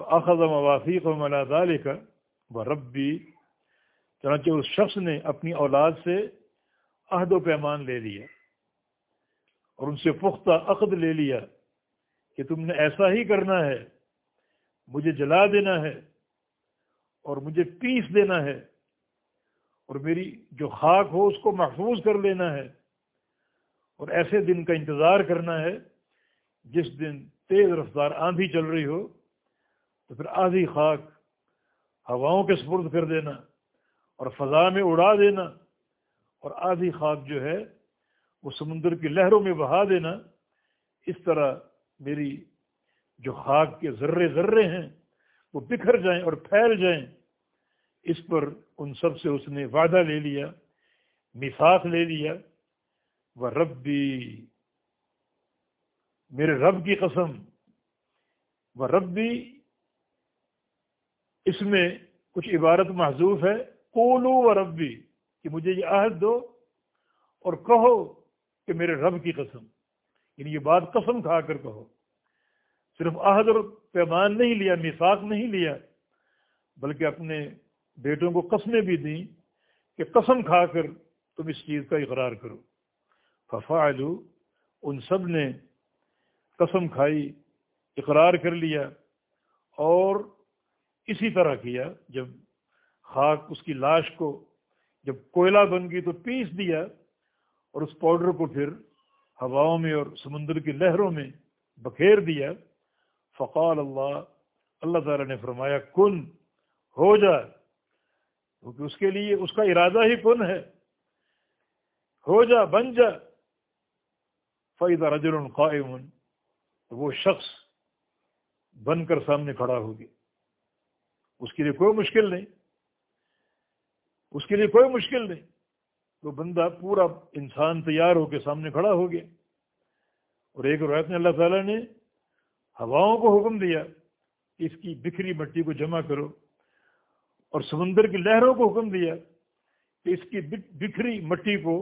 موافیق و ملادال کا وہ ربی چنانچہ اس شخص نے اپنی اولاد سے عہد و پیمان لے لیا اور ان سے پختہ عقد لے لیا کہ تم نے ایسا ہی کرنا ہے۔ مجھے جلا دینا ہے اور مجھے پیس دینا ہے اور میری جو خاک ہو اس کو محفوظ کر لینا ہے اور ایسے دن کا انتظار کرنا ہے جس دن تیز رفتار آندھی چل رہی ہو تو پھر آدھی خاک ہواؤں کے سپرد کر دینا اور فضا میں اڑا دینا اور آدھی خاک جو ہے وہ سمندر کی لہروں میں بہا دینا اس طرح میری جو خاک کے ذرے ذرے ہیں، وہ بکھر جائیں اور پھیل جائیں۔ اس پر ان سب سے اس نے وعدہ لے لیا مثاق لے لیا۔ وہ رب بھی میرے رب کی قسم، وہ رب بھی اس میں کچھ عبارت محضوف ہے۔ کولو و ربی، کہ مجھے یہ عہد دو اور کہو کہ میرے رب کی قسم۔ یعنی یہ بات قسم کھا کر کہو۔ صرف عہد اور پیمان نہیں لیا نفاق نہیں لیا، بلکہ اپنے بیٹوں کو قسمیں بھی دیں کہ قسم کھا کر تم اس چیز کا اقرار کرو۔ ففا ان سب نے قسم کھائی، اقرار کر لیا اور اسی طرح کیا۔ جب خاک اس کی لاش کو جب کوئلہ بن گئی تو پیس دیا اور اس پاؤڈر کو پھر ہواؤں میں اور سمندر کی لہروں میں بکھیر دیا۔ فقال اللہ اللہ تعالی نے فرمایا، کن، ہو جا، کیونکہ اس کے لیے اس کا ارادہ ہی کن ہے۔ ہو جا، بن جا۔ فیضا رجل قائم، وہ شخص بن کر سامنے کھڑا ہوگی اس کے لیے کوئی مشکل نہیں۔ اس کے لیے کوئی مشکل نہیں۔ وہ بندہ پورا انسان تیار ہو کے سامنے کھڑا ہو گیا۔ اور ایک روایت میں اللہ تعالیٰ نے ہواؤں کو حکم دیا کہ اس کی بکھری مٹی کو جمع کرو اور سمندر کی لہروں کو حکم دیا کہ اس کی بکھری مٹی کو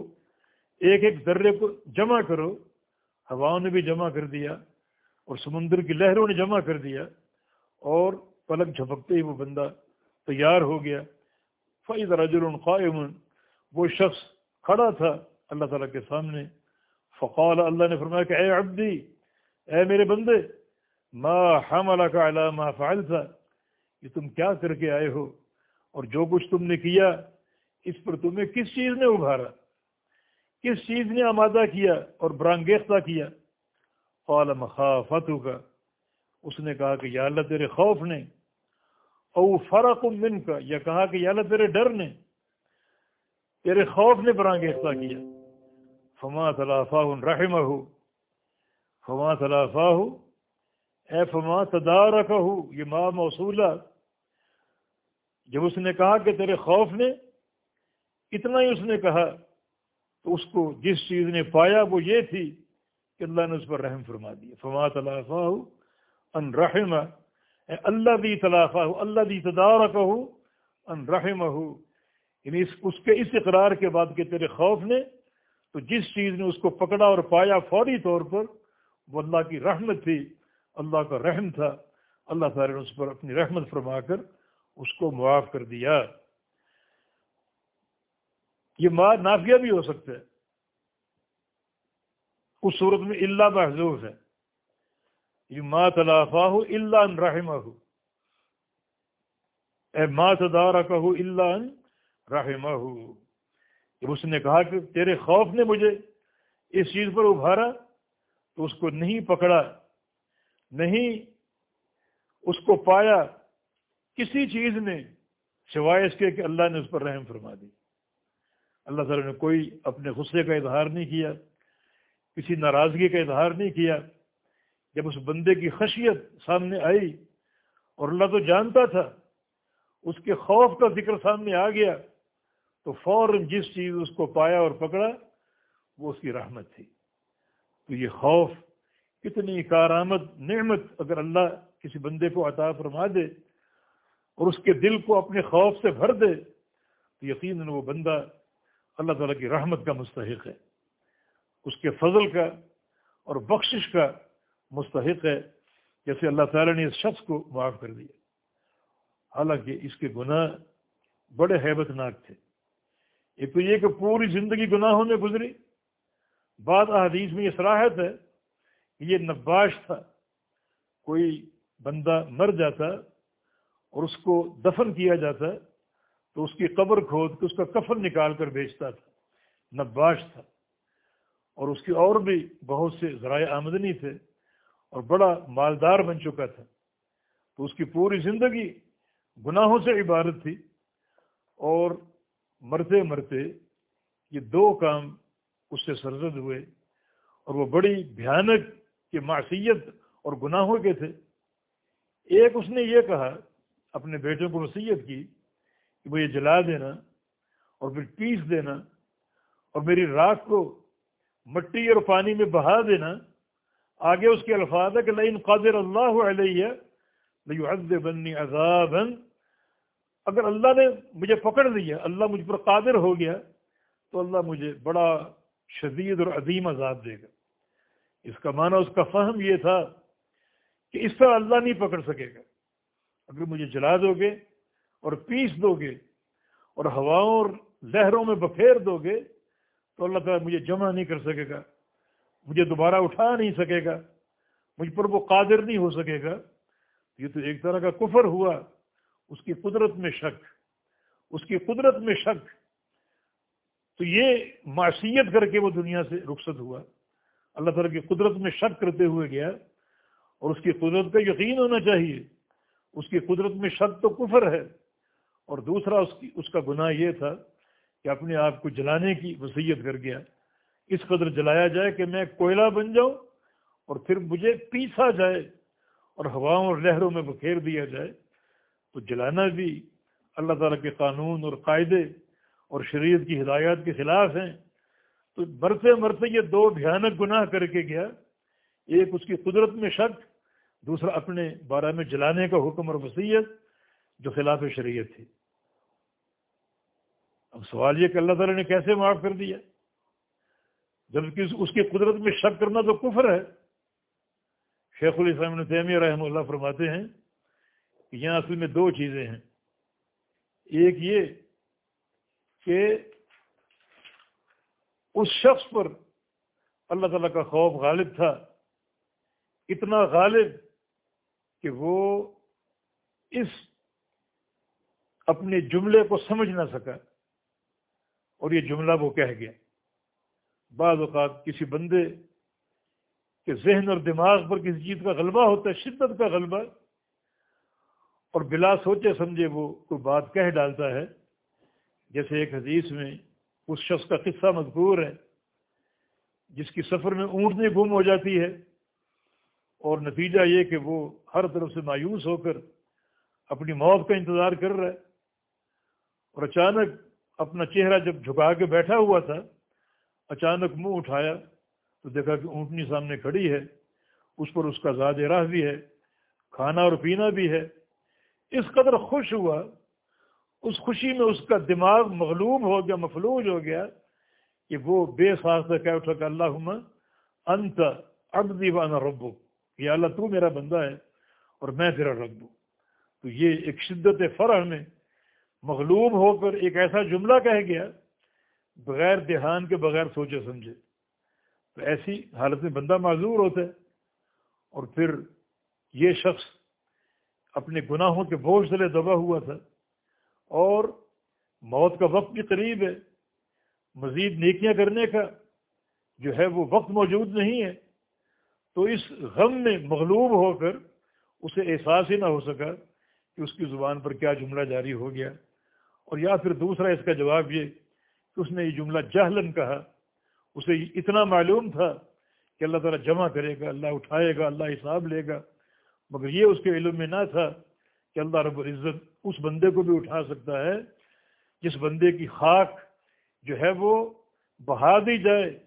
ایک ایک ذرے کو جمع کرو، ہواؤں نے بھی جمع کر دیا اور سمندر کی لہروں نے جمع کر دیا اور پلک جھپکتے ہی وہ بندہ تیار ہو گیا۔ فعید رجل قائم، وہ شخص کھڑا تھا اللہ تعالیٰ کے سامنے، فقال اللہ نے فرمایا کہ اے عبدی، اے میرے بندے ما حمل کا علامہ فعل تھا کہ تم کیا کر کے آئے ہو؟ اور جو کچھ تم نے کیا، اس پر تمہیں کس چیز نے ابھارا؟ کس چیز نے آمادہ کیا اور برانگیختہ کیا؟ قال مخافتو کا اس نے کہا کہ یا اللہ تیرے خوف نے، او فرق من کا یا کہا کہ یا اللہ تیرے ڈر نے۔ تیرے خوف نے برانگیختہ کیا۔ فما تلافا رحم ہو فما تلافا اے فما تدارک یہ ماں موصولہ جب اس نے کہا کہ تیرے خوف نے اتنا ہی اس نے کہا، تو اس کو جس چیز نے پایا وہ یہ تھی کہ اللہ نے اس پر رحم فرما دیا۔ فما تلافا ان رحم اللہ دی تلافا ہو اللہ دی تدارک ہو ان رحم ہو یعنی اس کے، اس اقرار کے بعد کہ تیرے خوف نے تو جس چیز نے اس کو پکڑا اور پایا فوری طور پر، وہ اللہ کی رحمت تھی۔ اللہ کا رحم تھا، اللہ تعالی نے اس پر اپنی رحمت فرما کر اس کو معاف کر دیا۔ یہ ماں نافیہ بھی ہو سکتا ہے اس صورت میں اللہ محضوف ہے۔ یہ ماں تلافا ہو اللہ ان رحمہ اے ماں تدارہ کہ اللہ ان رحمہ جب اس نے کہا کہ تیرے خوف نے مجھے اس چیز پر ابھارا تو اس کو نہیں پکڑا۔ نہیں اس کو پایا کسی چیز نے سوائے اس کے کہ اللہ نے اس پر رحم فرما دی۔ اللہ تعالیٰ نے کوئی اپنے غصے کا اظہار نہیں کیا، کسی ناراضگی کا اظہار نہیں کیا۔ جب اس بندے کی خشیت سامنے آئی اور اللہ تو جانتا تھا، اس کے خوف کا ذکر سامنے آ گیا، تو فوراً جس چیز اس کو پایا اور پکڑا، وہ اس کی رحمت تھی۔ تو یہ خوف کتنی کارآمد، نعمت اگر اللہ کسی بندے کو عطا فرما دے اور اس کے دل کو اپنے خوف سے بھر دے، تو یقیناً وہ بندہ اللہ تعالیٰ کی رحمت کا مستحق ہے، اس کے فضل کا اور بخشش کا مستحق ہے، جیسے اللہ تعالیٰ نے اس شخص کو معاف کر دیا۔ حالانکہ اس کے گناہ بڑے حیبت ناک تھے۔ ایک تو یہ کہ پوری زندگی گناہوں میں گزری، بعد احادیث میں یہ صلاحیت ہے یہ نباش تھا۔ کوئی بندہ مر جاتا اور اس کو دفن کیا جاتا تو اس کی قبر کھود کے اس کا کفن نکال کر بیچتا تھا۔ نباش تھا۔ اور اس کی اور بھی بہت سے ذرائع آمدنی تھے اور بڑا مالدار بن چکا تھا۔ تو اس کی پوری زندگی گناہوں سے عبارت تھی اور مرتے مرتے یہ دو کام اس سے سرزد ہوئے اور وہ بڑی بھیانک کہ معصیت اور گناہوں کے تھے۔ ایک اس نے یہ کہا، اپنے بیٹوں کو وصیت کی کہ وہ یہ جلا دینا اور پھر پیس دینا اور میری راکھ کو مٹی اور پانی میں بہا دینا۔ آگے اس کے الفاظ ہے کہ لئن قادر اللہ علیہ بنی عذاب اگر اللہ نے مجھے پکڑ لیا، اللہ مجھ پر قادر ہو گیا، تو اللہ مجھے بڑا شدید اور عظیم عذاب دے گا۔ اس کا معنی اس کا فہم یہ تھا کہ اس طرح اللہ نہیں پکڑ سکے گا۔ اگر مجھے جلا دو گے اور پیس دو گے اور ہواؤں اور لہروں میں بکھیر دو گے تو اللہ تعالیٰ مجھے جمع نہیں کر سکے گا، مجھے دوبارہ اٹھا نہیں سکے گا، مجھ پر وہ قادر نہیں ہو سکے گا۔ یہ تو ایک طرح کا کفر ہوا۔ اس کی قدرت میں شک، اس کی قدرت میں شک۔ تو یہ معصیت کر کے وہ دنیا سے رخصت ہوا۔ اللہ تعالیٰ کی قدرت میں شک کرتے ہوئے گیا اور اس کی قدرت کا یقین ہونا چاہیے۔ اس کی قدرت میں شک تو کفر ہے۔ اور دوسرا، اس کی، اس کا گناہ یہ تھا کہ اپنے آپ کو جلانے کی وصیت کر گیا۔ اس قدر جلایا جائے کہ میں کوئلہ بن جاؤں اور پھر مجھے پیسا جائے اور ہواؤں اور لہروں میں بکھیر دیا جائے۔ تو جلانا بھی اللہ تعالیٰ کے قانون اور قاعدے اور شریعت کی ہدایات کے خلاف ہیں۔ تو مرتے مرتے یہ دو بھیانک گناہ کر کے گیا، ایک اس کی قدرت میں شک، دوسرا اپنے بارہ میں جلانے کا حکم اور وسیعت جو خلاف شریعت تھی۔ اب سوال یہ کہ اللہ تعالیٰ نے کیسے معاف کر دیا؟ جبکہ اس کی قدرت میں شک کرنا تو کفر ہے۔ شیخ الاسلام تیمیہ رحمہ اللہ فرماتے ہیں کہ یہاں اصل میں دو چیزیں ہیں۔ ایک یہ کہ اس شخص پر اللہ تعالیٰ کا خوف غالب تھا، اتنا غالب کہ وہ اس اپنے جملے کو سمجھ نہ سکا اور یہ جملہ وہ کہہ گیا۔ بعض اوقات کسی بندے کے ذہن اور دماغ پر کسی چیز کا غلبہ ہوتا ہے، شدت کا غلبہ، اور بلا سوچے سمجھے وہ کوئی بات کہہ ڈالتا ہے۔ جیسے ایک حدیث میں اس شخص کا قصہ مذکور ہے، جس کی سفر میں اونٹنی گم ہو جاتی ہے اور نتیجہ یہ کہ وہ ہر طرف سے مایوس ہو کر اپنی موت کا انتظار کر رہا ہے اور اچانک اپنا چہرہ جب جھکا کے بیٹھا ہوا تھا، اچانک منہ اٹھایا تو دیکھا کہ اونٹنی سامنے کھڑی ہے، اس پر اس کا زاد راہ بھی ہے، کھانا اور پینا بھی ہے۔ اس قدر خوش ہوا اس خوشی میں اس کا دماغ مغلوب ہو گیا، مفلوج ہو گیا کہ وہ بے ساختہ کہہ اٹھا کہ اللہ انت عبدی وانا ربو یہ اللہ تو میرا بندہ ہے اور میں تیرا رب ہوں۔ تو یہ ایک شدت فرح میں مغلوب ہو کر ایک ایسا جملہ کہہ گیا، بغیر دھیان کے، بغیر سوچے سمجھے۔ تو ایسی حالت میں بندہ معذور ہوتا ہے اور پھر یہ شخص اپنے گناہوں کے بوجھ سے دبا ہوا تھا۔ اور موت کا وقت بھی قریب ہے۔ مزید نیکیاں کرنے کا جو ہے وہ وقت موجود نہیں ہے۔ تو اس غم میں مغلوب ہو کر اسے احساس ہی نہ ہو سکا کہ اس کی زبان پر کیا جملہ جاری ہو گیا۔ اور یا پھر دوسرا اس کا جواب یہ کہ اس نے یہ جملہ جہلن کہا۔ اسے اتنا معلوم تھا کہ اللہ تعالیٰ جمع کرے گا، اللہ اٹھائے گا، اللہ حساب لے گا۔ مگر یہ اس کے علم میں نہ تھا کہ اللہ رب العزت اس بندے کو بھی اٹھا سکتا ہے جس بندے کی خاک جو ہے وہ بہا دی جائے،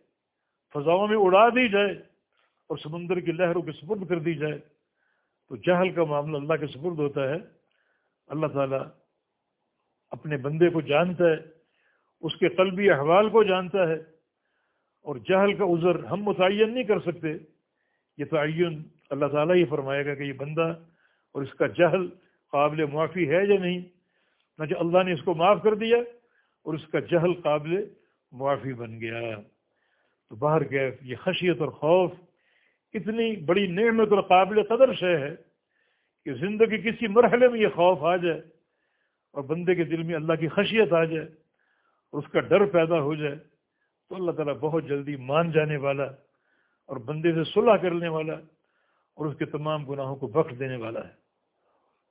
فضاؤں میں اڑا دی جائے اور سمندر کی لہروں کے سپرد کر دی جائے۔ تو جہل کا معاملہ اللہ کے سپرد ہوتا ہے۔ اللہ تعالیٰ اپنے بندے کو جانتا ہے، اس کے قلبی احوال کو جانتا ہے۔ اور جہل کا عذر ہم متعین نہیں کر سکتے۔ یہ تعین اللہ تعالیٰ ہی فرمائے گا کہ یہ بندہ اور اس کا جہل قابل معافی ہے یا نہیں؟ نہ جو اللہ نے اس کو معاف کر دیا اور اس کا جہل قابل معافی بن گیا۔ تو باہر گئے، یہ خشیت اور خوف اتنی بڑی نعمت اور قابل قدر شے ہے کہ زندگی کسی مرحلے میں یہ خوف آ جائے اور بندے کے دل میں اللہ کی خشیت آ جائے اور اس کا ڈر پیدا ہو جائے، تو اللہ تعالیٰ بہت جلدی مان جانے والا اور بندے سے صلح کرنے والا اور اس کے تمام گناہوں کو بخش دینے والا ہے۔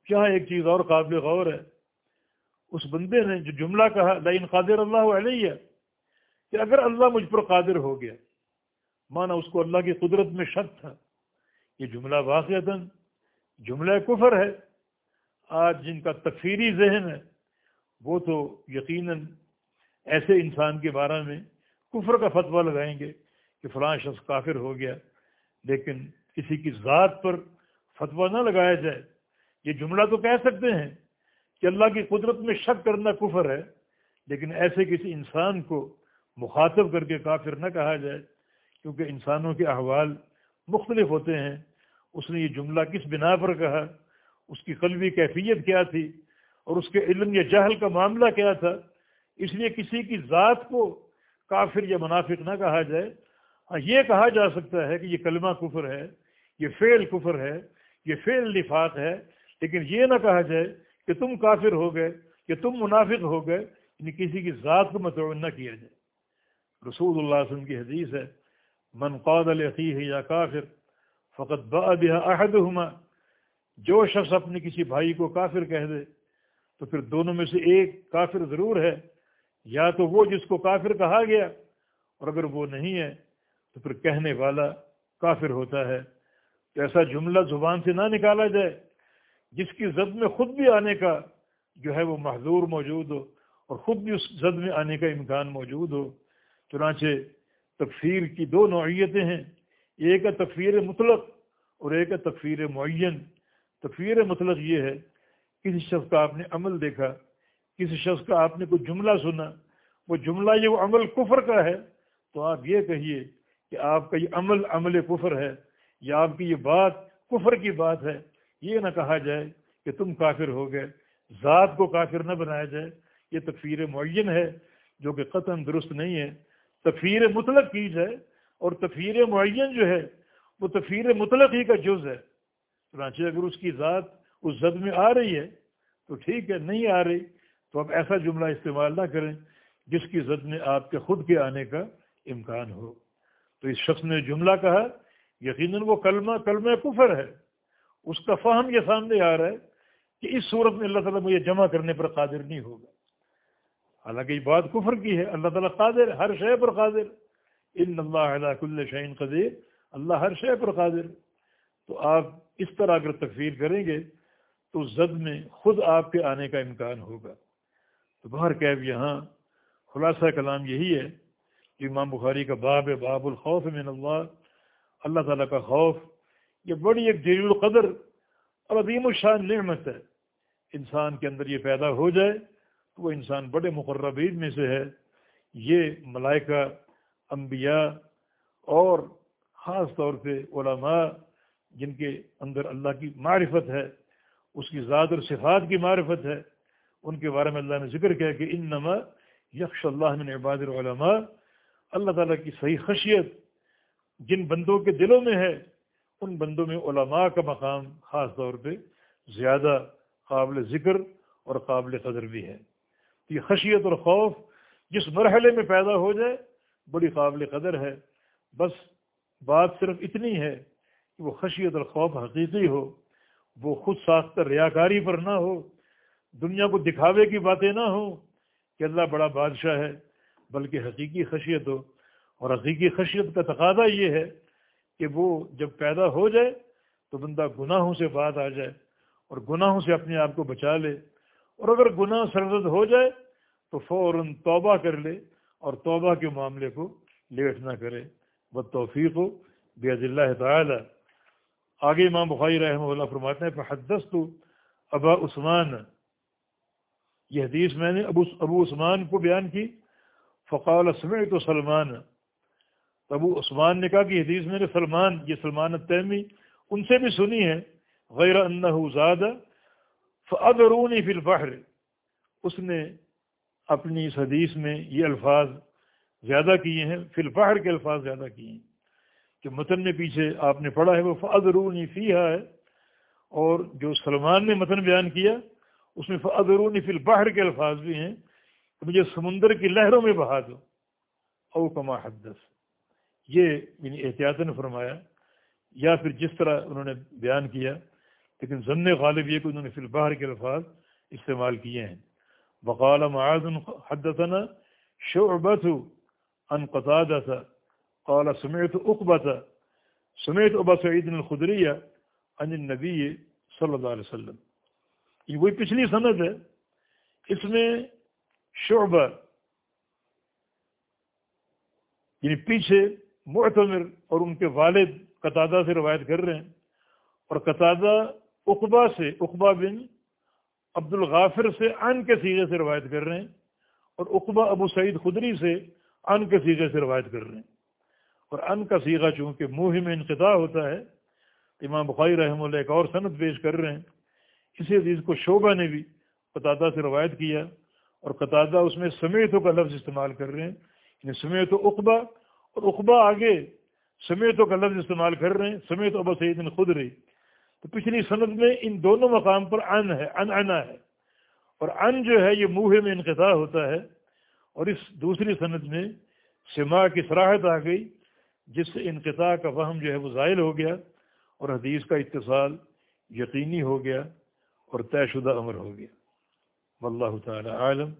کیا ایک چیز اور قابل غور ہے؟ اس بندے نے جو جملہ کہا لائن قادر اللہ علیہ، کہ اگر اللہ مجھ پر قادر ہو گیا، مانا اس کو اللہ کی قدرت میں شک تھا۔ یہ جملہ واقع جملہ کفر ہے۔ آج جن کا تکفیری ذہن ہے، وہ تو یقیناً ایسے انسان کے بارے میں کفر کا فتویٰ لگائیں گے کہ فلاں شخص کافر ہو گیا، لیکن کسی کی ذات پر فتویٰ نہ لگایا جائے۔ یہ جملہ تو کہہ سکتے ہیں کہ اللہ کی قدرت میں شک کرنا کفر ہے، لیکن ایسے کسی انسان کو مخاطب کر کے کافر نہ کہا جائے، کیونکہ انسانوں کے احوال مختلف ہوتے ہیں۔ اس نے یہ جملہ کس بنا پر کہا؟ اس کی قلبی کیفیت کیا تھی؟ اور اس کے علم یا جہل کا معاملہ کیا تھا؟ اس لیے کسی کی ذات کو کافر یا منافق نہ کہا جائے۔ ہاں یہ کہا جا سکتا ہے کہ یہ کلمہ کفر ہے، یہ فعل کفر ہے، یہ فعل لفاق ہے لیکن یہ نہ کہا جائے کہ تم کافر ہو گئے، کہ تم منافق ہو گئے یعنی کسی کی ذات کو متعین نہ کیا جائے۔ رسول اللہ علیہ وسلم کی حدیث ہے، من قاد القی ہے یا کافر فقط بیا عہد جو شخص اپنے کسی بھائی کو کافر کہہ دے، تو پھر دونوں میں سے ایک کافر ضرور ہے۔ یا تو وہ جس کو کافر کہا گیا اور اگر وہ نہیں ہے، تو پھر کہنے والا کافر ہوتا ہے۔ تو ایسا جملہ زبان سے نہ نکالا جائے جس کی زد میں خود بھی آنے کا جو ہے وہ محضور موجود ہو اور خود بھی اس زد میں آنے کا امکان موجود ہو، چنانچہ تکفیر کی دو نوعیتیں ہیں، ایک ہے تکفیر مطلق اور ایک ہے تکفیر معین۔ تکفیر مطلق یہ ہے، کسی شخص کا آپ نے عمل دیکھا، کسی شخص کا آپ نے کوئی جملہ سنا، وہ جملہ یہ وہ عمل کفر کا ہے، تو آپ یہ کہیے کہ آپ کا یہ عمل عمل کفر ہے یا آپ کی یہ بات کفر کی بات ہے۔ یہ نہ کہا جائے کہ تم کافر ہو گئے، ذات کو کافر نہ بنایا جائے۔ یہ تکفیر معین ہے، جو کہ قطن درست نہیں ہے۔ تفیر مطلق کی جائے اور تفیر معین جو ہے، وہ تفیر مطلق ہی کا جز ہے۔ چنانچہ اگر اس کی ذات اس زد میں آ رہی ہے، تو ٹھیک ہے، نہیں آ رہی، تو آپ ایسا جملہ استعمال نہ کریں جس کی زد میں آپ کے خود کے آنے کا امکان ہو۔ تو اس شخص نے جملہ کہا، یقیناً وہ کلمہ کلمہ کفر ہے۔ اس کا فہم یہ سامنے آ رہا ہے کہ اس صورت میں اللہ تعالیٰ مجھے جمع کرنے پر قادر نہیں ہوگا۔ حالانکہ یہ بات کفر کی ہے، اللہ تعالیٰ قادر، ہر شے پر قادر۔ ان اللہ علیہ کل شعین قدیر، اللہ ہر شے پر قادر۔ تو آپ اس طرح اگر تکفیر کریں گے تو زد میں خود آپ کے آنے کا امکان ہوگا۔ تو باہر کیب یہاں خلاصہ کلام یہی ہے کہ امام بخاری کا باب باب الخوف من اللہ۔ اللہ تعالیٰ کا خوف یہ بڑی ایک جلیل القدر اور عظیم الشان نعمت ہے۔ انسان کے اندر یہ پیدا ہو جائے تو وہ انسان بڑے مقربین میں سے ہے۔ یہ ملائکہ، انبیاء اور خاص طور پہ علماء جن کے اندر اللہ کی معرفت ہے، اس کی ذات اور صفات کی معرفت ہے، ان کے بارے میں اللہ نے ذکر کیا کہ ان نما یکش اللہ من عباد العلماء۔ اللہ تعالیٰ کی صحیح خشیت جن بندوں کے دلوں میں ہے ان بندوں میں علماء کا مقام خاص طور پہ زیادہ قابل ذکر اور قابل قدر بھی ہے۔ یہ خشیت اور خوف جس مرحلے میں پیدا ہو جائے بڑی قابل قدر ہے۔ بس بات صرف اتنی ہے کہ وہ خشیت اور خوف حقیقی ہو، وہ خود ساختہ ریاکاری پر نہ ہو، دنیا کو دکھاوے کی باتیں نہ ہوں کہ اللہ بڑا بادشاہ ہے، بلکہ حقیقی خشیت ہو۔ اور حقیقی خشیت کا تقاضا یہ ہے کہ وہ جب پیدا ہو جائے تو بندہ گناہوں سے بات آ جائے اور گناہوں سے اپنے آپ کو بچا لے اور اگر گناہ سرزد ہو جائے تو فوراً توبہ کر لے اور توبہ کے معاملے کو لیٹ نہ کرے۔ بد توفیق ہو بے اللہ تعالی آگے امام بخاری رحمہ اللہ فرماتے ہیں حدس تو ابا عثمان۔ یہ حدیث میں نے ابو ابو عثمان کو بیان کی۔ فقال سمعت تو سلمان۔ ابو عثمان نے کہا کہ حدیث میں نے سلمان، یہ سلمان التیمی، ان سے بھی سنی ہے۔ غیر انہ زاد فادرونی فی البحر۔ اس نے اپنی اس حدیث میں یہ الفاظ زیادہ کیے ہیں فی البحر کے الفاظ زیادہ کیے ہیں۔ کہ متن میں پیچھے آپ نے پڑھا ہے وہ فادرونی فی ہے۔ اور جو سلمان نے متن بیان کیا، اس میں فادرونی فی البحر کے الفاظ بھی ہیں۔ کہ مجھے سمندر کی لہروں میں بہا دو۔ او کما حدث۔ یہ یعنی احتیاط نے فرمایا یا پھر جس طرح انہوں نے بیان کیا، لیکن ضمن غالب یہ کہ انہوں نے فی البحر کے الفاظ استعمال کیے ہیں۔ بقال معاذ حدثنا شعبت ان قطادة قال سمعت اقبت سمعت ابا سعید الخدریہ عن النبی صلی اللہ علیہ وسلم۔ یہ وہی پچھلی سند ہے۔ اس میں شعبہ یعنی پیچھے معتمر اور ان کے والد قطادہ سے روایت کر رہے ہیں۔ اور قطادہ اقبا سے اقبا بن عبد الغافر سے ان کے سیغے سے روایت کر رہے ہیں۔ اور اقبا ابو سعید خدری سے ان کے سیغے سے روایت کر رہے ہیں۔ اور ان کا سیغہ چونکہ منہ میں انقطاع ہوتا ہے، امام بخاری رحم اللہ ایک اور صنعت پیش کر رہے ہیں۔ اسی عزیز کو شعبہ نے بھی قطادہ سے روایت کیا۔ اور قطادہ اس میں سمیتوں کا لفظ استعمال کر رہے ہیں۔ یعنی سمیت و اقبا اور اقبا آگے، سمیتوں کا لفظ استعمال کر رہے ہیں سمیت ابا سعید خود رہی تو پچھلی صنعت میں ان دونوں مقام پر ان ہے، ان انا ہے۔ اور ان جو ہے، یہ منہ میں انقطاع ہوتا ہے۔ اور اس دوسری صنعت میں سما کی سراہت آ گئی، جس سے انقطاع کا وہم جو ہے وہ زائل ہو گیا۔ اور حدیث کا اتصال یقینی ہو گیا اور طے شدہ امر ہو گیا۔ واللہ تعالی عالم۔